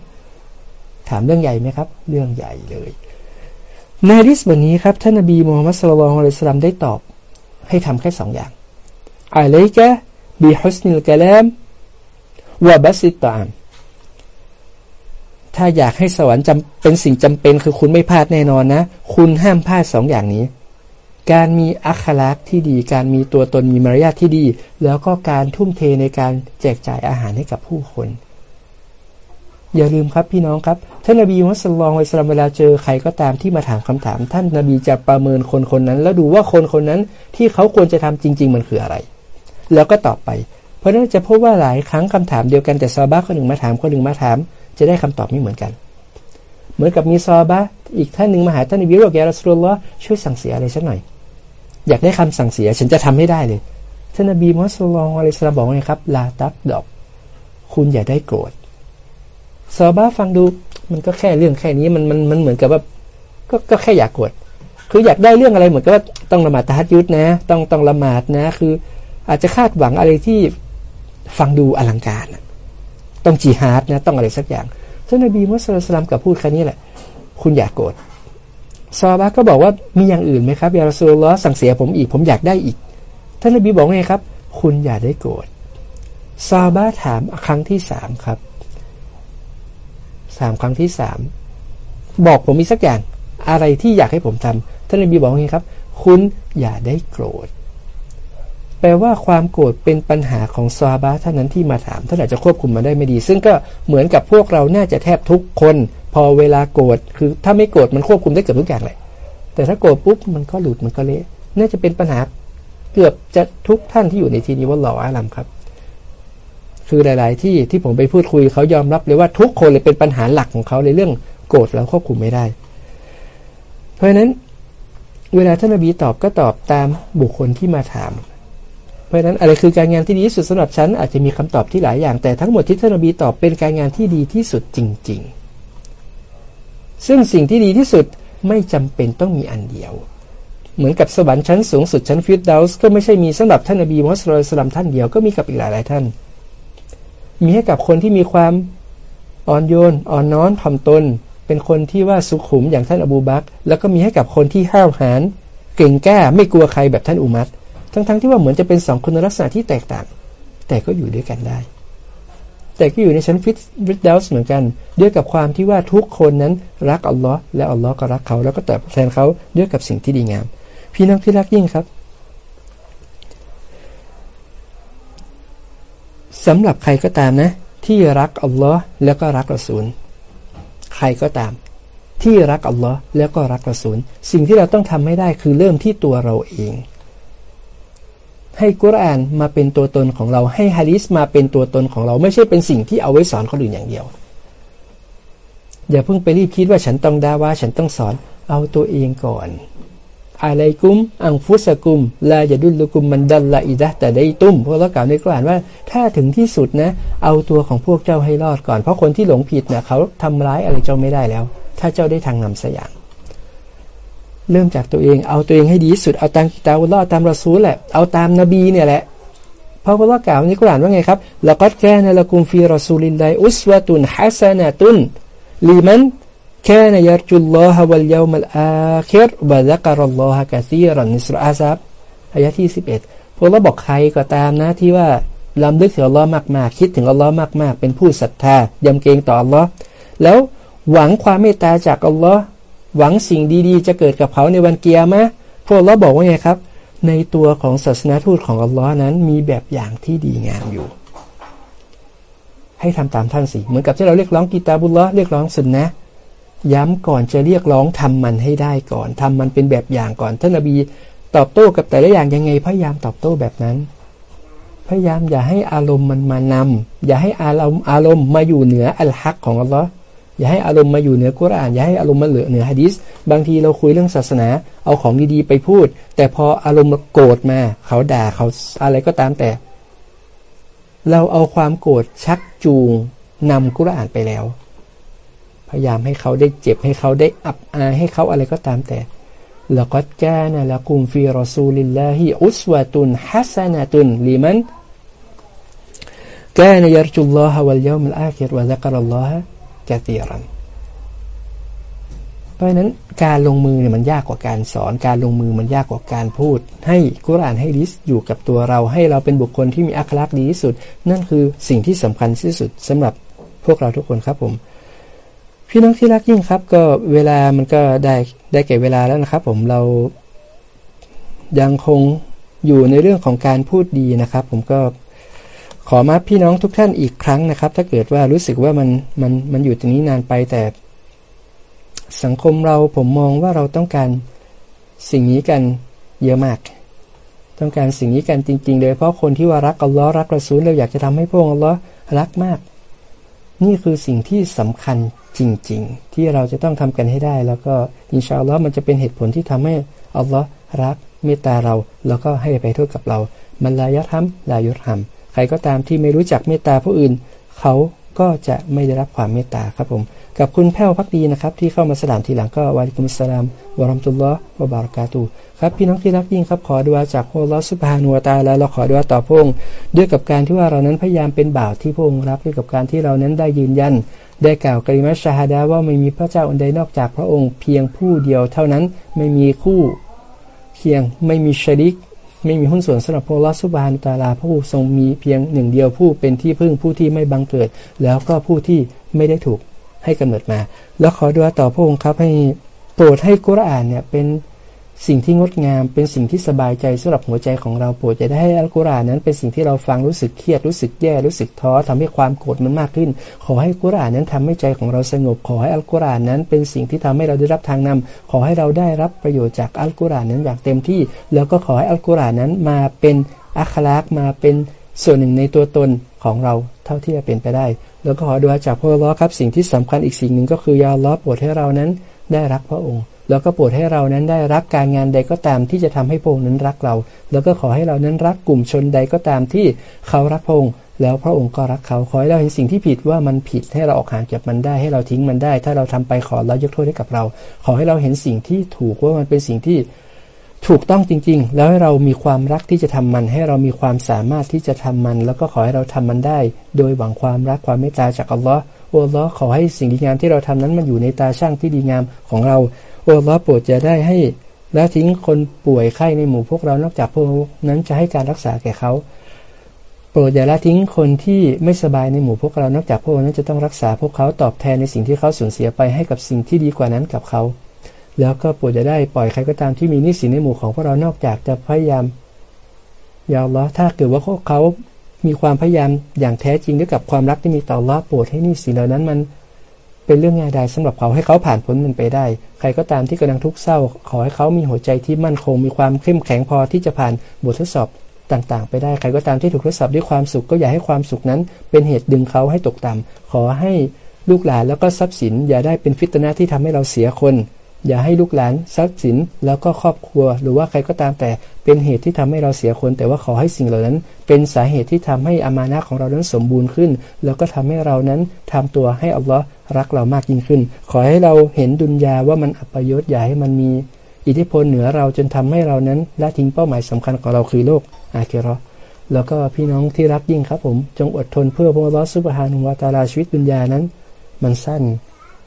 ถามเรื่องใหญ่ไหมครับ เรื่องใหญ่เลย ในริสวันนี้ครับท่านนบีมูฮัมมัดสุลลัลฮุอะลัยสลามได้ตอบให้ทำแค่สองอย่างอะลัยกะบิฮุสนิลกะลามวะบัสิตตามถ้าอยากให้สวรรค์จำเป็นสิ่งจำเป็นคือคุณไม่พลาดแน่นอนนะ คุณห้ามพลาดสองอย่างนี้ การมีอัคลักษ์ที่ดี การมีตัวตนมีมารยาทที่ดี แล้วก็การทุ่มเทในการแจกจ่ายอาหารให้กับผู้คน อย่าลืมครับพี่น้องครับ ท่านนบีมุสลิมอิสลามเวลาเจอใครก็ตามที่มาถามคำถาม ท่านนบีจะประเมินคนคนนั้น แล้วดูว่าคนคนนั้นที่เขาควรจะทำจริง ๆ มันคืออะไร แล้วก็ตอบไป เพราะนั้นจะพบว่าหลายครั้งคำถามเดียวกันแต่ซาบ้าคนหนึ่งมาถามคนหนึ่งมาถาม จะได้คำตอบไม่เหมือนกัน เหมือนกับมีซอบะอีกท่านหนึ่งมาหาท่านนบีบอกแกรัสรุลลอฮ์ช่วยสั่งเสียอะไรสักหน่อย อยากได้คำสั่งเสียฉันจะทำให้ได้เลยท่านนบีมุสลิมอะลัยสลามบอกไงครับลาตักดอก คุณอย่าได้โกรธ ซอบะฟังดู มันก็แค่เรื่องแค่นี้มันมันมันเหมือนกับว่าก็ก็แค่อยากโกรธคืออยากได้เรื่องอะไรเหมือนกับว่าต้องละหมาดตะฮัดยุดนะ ต้องต้องละหมาดนะ คืออาจจะคาดหวังอะไรที่ฟังดูอลังการต้องจีฮาร์ดนะต้องอะไรสักอย่างท่านนบีมุสลิมกับพูดแค่นี้แหละ คุณอยากโกรธซาบะก็บอกว่ามีอย่างอื่นไหมครับยารัสูลลอสั่งเสียผมอีกผมอยากได้อีกท่านนบีบอกไงครับ คุณอย่าได้โกรธซาบะถามครั้งที่สามครับ สามครั้งที่สามบอกผมมีสักอย่างอะไรที่อยากให้ผมทำท่านนบีบอกว่าไงครับ คุณอย่าได้โกรธ แปลว่าความโกรธเป็นปัญหาของซาบะท่านั้นที่มาถามท่านอาจจะควบคุมมาได้ไม่ดี ซึ่งก็เหมือนกับพวกเราน่าจะแทบทุกคน พอเวลาโกรธคือถ้าไม่โกรธมันควบคุมได้เกือบทุกอย่างเลยแต่ถ้าโกรธปุ๊บมันก็หลุดมันก็เละน่าจะเป็นปัญหาเกือบจะทุกท่านที่อยู่ในที่นี้ว่าหล่ออาลัมครับ คือหลาย ๆ ที่ที่ผมไปพูดคุยเขายอมรับเลยว่าทุกคนเลยเป็นปัญหาหลักของเขาในเรื่องโกรธแล้วควบคุมไม่ได้ เพราะฉะนั้นเวลาท่านนบีตอบก็ตอบตามบุคคลที่มาถาม เพราะฉะนั้นอะไรคือการงานที่ดีที่สุดสำหรับฉันอาจจะมีคำตอบที่หลายอย่าง แต่ทั้งหมดที่ท่านอบีตอบเป็นการงานที่ดีที่สุดจริง ๆ ซึ่งสิ่งที่ดีที่สุดไม่จำเป็นต้องมีอันเดียว เหมือนกับสวรรค์ชั้นสูงสุดชั้นฟิตดาวส์ก็ไม่ใช่มีสำหรับท่านอบีมุสลิมท่านเดียวก็มีกับอีกหลายๆท่าน มีให้กับคนที่มีความอ่อนโยน อ่อนน้อมถ่อมตน เป็นคนที่ว่าสุขุมอย่างท่านอบูบักแล้วก็มีให้กับคนที่ห้าวหาญเก่งกล้าไม่กลัวใครแบบท่านอุมัตทั้งๆทที่ว่าเหมือนจะเป็นสองคุณลักษณะที่แตกต่าง แต่ก็อยู่ด้วยกันได้ แต่ก็อยู่ในชั้นฟิตวิดเดลส์เหมือนกัน ด้วยกับความที่ว่าทุกคนนั้นรักอัลลอฮ์และอัลลอฮ์ก็รักเขา แล้วก็ตอบแทนเขาด้วยกับสิ่งที่ดีงาม พี่น้องที่รักยิ่งครับ สำหรับใครก็ตามนะ ที่รักอัลลอฮ์แล้วก็รักรอซูลใครก็ตาม ที่รักอัลลอฮ์แล้วก็รักรอซูลสิ่งที่เราต้องทำให้ได้คือเริ่มที่ตัวเราเอง ให้กุรอานมาเป็นตัวตนของเราให้ฮะดิษมาเป็นตัวตนของเราไม่ใช่เป็นสิ่งที่เอาไว้สอนคนอื่นอย่างเดียว อย่าเพิ่งไปรีบคิดว่าฉันต้องดาว่าฉันต้องสอนเอาตัวเองก่อน อะไรกุม อังฟุสกุม ลาจะดุลกุมมันดัลละอิดะแต่ได้ตุ้มพวกเรากล่าวในกุรอานว่าถ้าถึงที่สุดนะ เอาตัวของพวกเจ้าให้รอดก่อน เพราะคนที่หลงผิดเนะ่ยเขาทำร้ายอะไรเจ้าไม่ได้แล้ว ถ้าเจ้าได้ทางนำสยางเริ่มจากตัวเองเอาตัวเองให้ดีที่สุดเอาตามกิตาวุลลอตามรอซูลแหละเอาตามนบีเนี่ยแหละเพราะว่าล่าวในกุรานว่าไงครับละกัดแกนละกุมฟีรอซูลินไลอุสวะตุนฮัสนะตุนลีมัน แค่นยรจุลลอฮะวัลยามัลอาคิรบะซักรัลลอฮะกะซีรันนิสรอาซับอายะที่สิบเอ็ดพวกเราบอกใครก็ตามนะที่ว่าลำลึกถึงอัลลอฮ์มากๆ คิดถึงอัลลอฮ์มากๆ เป็นผู้ศรัทธายำเกรงต่ออัลลอฮ์แล้วหวังความเมตตาจากอัลลอฮ์หวังสิ่งดีๆ จะเกิดกับเขาในวันเกียร์มะพวกเราบอกว่าไงครับ ในตัวของศาสนาทูตของอัลลอฮ์นั้นมีแบบอย่างที่ดีงามอยู่ ให้ทำตามท่านสิเหมือนกับที่เราเรียกร้องกีตาบุลละเรียกร้องสุนนะ ย้ำก่อนจะเรียกร้องทำมันให้ได้ก่อนทำมันเป็นแบบอย่างก่อน ท่านนบีตอบโต้กับแต่ละอย่างยังไงพยายามตอบโต้แบบนั้น พยายามอย่าให้อารมณ์มันมานำอย่าให้อารมณ์อารมณ์มาอยู่เหนืออัลฮักของอัลลอฮ์อย่าให้อารมณ์มาอยู่เหนือกุรอานอย่าให้อารมณ์มาเหลือเหนือฮะดิษบางทีเราคุยเรื่องศาสนา เอาของดีๆไปพูด แต่พออารมณ์โกรธมา เขาด่าเขาอะไรก็ตามแต่ เราเอาความโกรธชักจูงนำกุรอานไปแล้ว พยายามให้เขาได้เจ็บให้เขาได้อับอายให้เขาอะไรก็ตามแต่ละก็ดกานะละกุมฟีรอซูลิลลาฮิอุสวาตุนฮัสนะตุนลิมันกานะยรจุลลอฮะวัลยามัลอาคิรวะซักรัลลอฮะกะตีรันเพราะนั้นการลงมือเนี่ยมันยากกว่าการสอน การลงมือมันยากกว่าการพูด ให้กุรานให้ดิสอยู่กับตัวเรา ให้เราเป็นบุคคลที่มีอัคลักดีที่สุด นั่นคือสิ่งที่สำคัญที่สุดสำหรับพวกเราทุกคนครับผม พี่น้องที่รักยิ่งครับ ก็เวลามันก็ได้ได้เก็บเวลาแล้วนะครับ ผมเรายังคงอยู่ในเรื่องของการพูดดีนะครับ ผมก็ขอมาพี่น้องทุกท่านอีกครั้งนะครับ ถ้าเกิดว่ารู้สึกว่ามันมันมันอยู่ตรงนี้นานไปแต่ สังคมเราผมมองว่าเราต้องการสิ่งนี้กันเยอะมาก ต้องการสิ่งนี้กันจริงๆโดยเพราะคนที่ว่ารักอัลลอฮ์รักระซูลเราอยากจะทำให้พวกอัลลอฮ์รักมาก นี่คือสิ่งที่สำคัญจริง ๆ ที่เราจะต้องทำกันให้ได้ แล้วก็อินชาอัลลอฮ์มันจะเป็นเหตุผลที่ทำให้อัลลอฮ์รักเมตตาเรา แล้วก็ให้ไปโทษกับเรา มันลายทัมลายุทธรรม ใครก็ตามที่ไม่รู้จักเมตตาผู้อื่น เขา ก็จะไม่ได้รับความเมตตาครับผม กับคุณแพ้วพักดีนะครับ ที่เข้ามาสลามทีหลังก็วาลิกุมสลามวะรัมตุลลอฮ์วะบารกาตูครับพี่น้องที่รักยิ่งครับขอดุอาจากพระลอสุบฮานุวตาแล้วเราขอดุอาต่อพงด้วยกับการที่ว่าเรานั้นพยายามเป็นบ่าวที่พระองค์รับด้วยกับการที่เรานั้นได้ยืนยัน ได้กล่าวกริมัชฮาดาว่าไม่มีพระเจ้าอันใดนอกจากพระองค์เพียงผู้เดียวเท่านั้นไม่มีคู่เพียงไม่มีชริก ไม่มีหุ้นส่วนสำหรับพระลอสุบานุตาลาพระผู้ทรงมีเพียงหนึ่งเดียวผู้เป็นที่พึ่งผู้ที่ไม่บังเกิด แล้วก็ผู้ที่ไม่ได้ถูกให้กำเนิดมา แล้วขอดูต่อพระองค์ครับให้โปรดให้กุรอานเนี่ยเป็น สิ่งที่งดงามเป็นสิ่งที่สบายใจสำหรับหัวใจของเราโปรดจะได้ให้อัลกุรอานนั้นเป็นสิ่งที่เราฟังรู้สึกเครียดรู้สึกแย่รู้สึกท้อทำให้ความโกรธมันมากขึ้น ขอให้กุรอานนั้นทำให้ใจของเราสงบ ขอให้อัลกุรอานนั้นเป็นสิ่งที่ทำให้เราได้รับทางนำขอให้เราได้รับประโยชน์จากอัลกุรอานนั้นอย่างเต็มที่ แล้วก็ขอให้อัลกุรอานนั้นมาเป็นอัคลากมาเป็นส่วนหนึ่งในตัวตนของเราเท่าที่จะเป็นไปได้ แล้วก็ขอดูจากพระลอครับสิ่งที่สำคัญอีกสิ่งหนึ่งก็คือยาล้อโปรดให้เรานั้นได้รักพระองค์ แล้วก็โปรดให้เรานั้นได้รักการงานใดก็ตามที่จะทำให้พระองค์นั้นรักเรา แล้วก็ขอให้เรานั้นรักกลุ่มชนใดก็ตามที่เขารักพระองค์แล้วพระองค์ก็รักเขาขอให้เราเห็นสิ่งที่ผิดว่ามันผิดให้เราออกห่างจากมันได้ ให้เราทิ้งมันได้ ถ้าเราทำไปขอเรายกโทษให้กับเรา ขอให้เราเห็นสิ่งที่ถูกว่ามันเป็นสิ่งที่ถูกต้องจริง ๆ แล้วให้เรามีความรักที่จะทำมัน ให้เรามีความสามารถที่จะทำมัน แล้วก็ขอให้เราทำมันได้ โดยหวังความรักความเมตตาจากอัลลอฮ์อ้ลลอขอให้สิ่งดีงามที่เราทำนั้นมันอยู่ในตาช่างที่ดีงามของเรา โอ้ลอโปรดจะได้ให้ละทิ้งคนป่วยไข้ในหมู่พวกเรานอกจากพวกนั้นจะให้การรักษาแก่เขาโปรดอย่าละทิ้งคนที่ไม่สบายในหมู่พวกเรานอกจากพวกนั้นจะต้องรักษาพวกเขาตอบแทนในสิ่งที่เขาสูญเสียไปให้กับสิ่งที่ดีกว่านั้นกับเขา แล้วก็โปรดจะได้ปล่อยใครก็ตามที่มีนิสินในหมู่ของพวกเรานอกจากจะพยายามยาวล้อถ้าเกิดว่าพวกเขามีความพยายามอย่างแท้จริงด้วยกับความรักที่มีต่อล้อโปรดให้นิสินเหล่านั้นมัน เป็นเรื่องง่ายดายสำหรับเขาให้เขาผ่านพ้นมันไปได้ ใครก็ตามที่กำลังทุกข์เศร้า ขอให้เขามีหัวใจที่มั่นคง มีความเข้มแข็งพอที่จะผ่านบททดสอบต่างๆ ไปได้ ใครก็ตามที่ถูกทดสอบด้วยความสุขก็อย่าให้ความสุขนั้น เป็นเหตุดึงเขาให้ตกต่ำขอให้ลูกหลานแล้วก็ทรัพย์สินอย่าได้เป็นฟิตนะที่ทำให้เราเสียคน อย่าให้ลูกหลานทรัพย์สินแล้วก็ครอบครัว หรือว่าใครก็ตามแต่เป็นเหตุที่ทำให้เราเสียคน แต่ว่าขอให้สิ่งเหล่านั้น เป็นสาเหตุที่ทำให้อามานะของเรานั้นสมบูรณ์ขึ้น แล้วก็ทำให้เรานั้นทำตัวให้อัลลอฮ์รักเรามากยิ่งขึ้น ขอให้เราเห็นดุนยาว่ามันอัปยศอย่าให้มันมี อิทธิพลเหนือเราจนทำให้เรานั้นละทิ้งเป้าหมายสำคัญของเราคือโลกอาเครอแล้วก็พี่น้องที่รักยิ่งครับผม จงอดทนเพื่อพระลอสุบฮานุวาตาลาชีวิตดุนยานั้น มันสั้น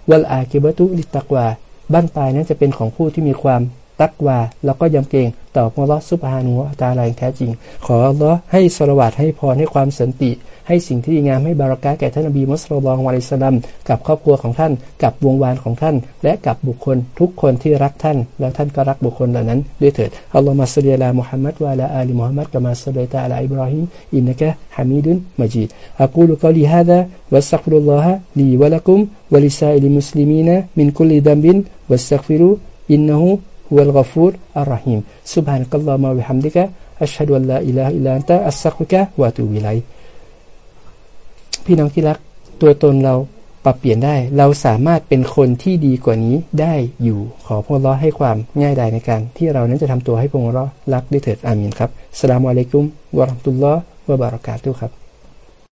วัลอาคิบตุลิตักวา บ้านปลายนั้นจะเป็นของผู้ที่มีความตักวาแล้วก็ยำเกรงต่อพระลอสุภานุตาลาอย่างแท้จริง ขอลอให้สรวัตให้พรให้ความสันติ ให้สิ่งที่ดีงามให้บารักาแก่ท่านอบีมุสลิมวะลิสลัมกับครอบครัวของท่าน กับวงวานของท่าน และกับบุคคลทุกคนที่รักท่าน แล้วท่านก็รักบุคคลเหล่านั้นด้วยเถิดอัลลอฮฺมาสลิลามุฮัมมัดวะลาอาลีมุฮัมมัดกามาสลิตาลาอิบราฮิมอินนักะฮามิดุนมจีดอักูลุกลีฮะดะวัสซักฟิรุลลอฮะลีวะลักุมวะลิซาอิลิมุสลิมีนมินคุลิดัมบินวัสซักฟิรุอินนะฮู هو الغفور الرحيم سبحانك اللهم وبحمدك أشهد أن لا إله إلا أنت أستغفرك وأتوب إليك พี่น้องที่รักตัวตนเราปรับเปลี่ยนได้ เราสามารถเป็นคนที่ดีกว่านี้ได้อยู่ขออัลลอฮ์ให้ความง่ายดายในการ ที่เรานั้นจะทำตัวให้อัลลอฮ์รักได้เถิดอามินครับสลามอะลัยกุมวะราะห์ตุลลอฮ์วะบารักาตุครับ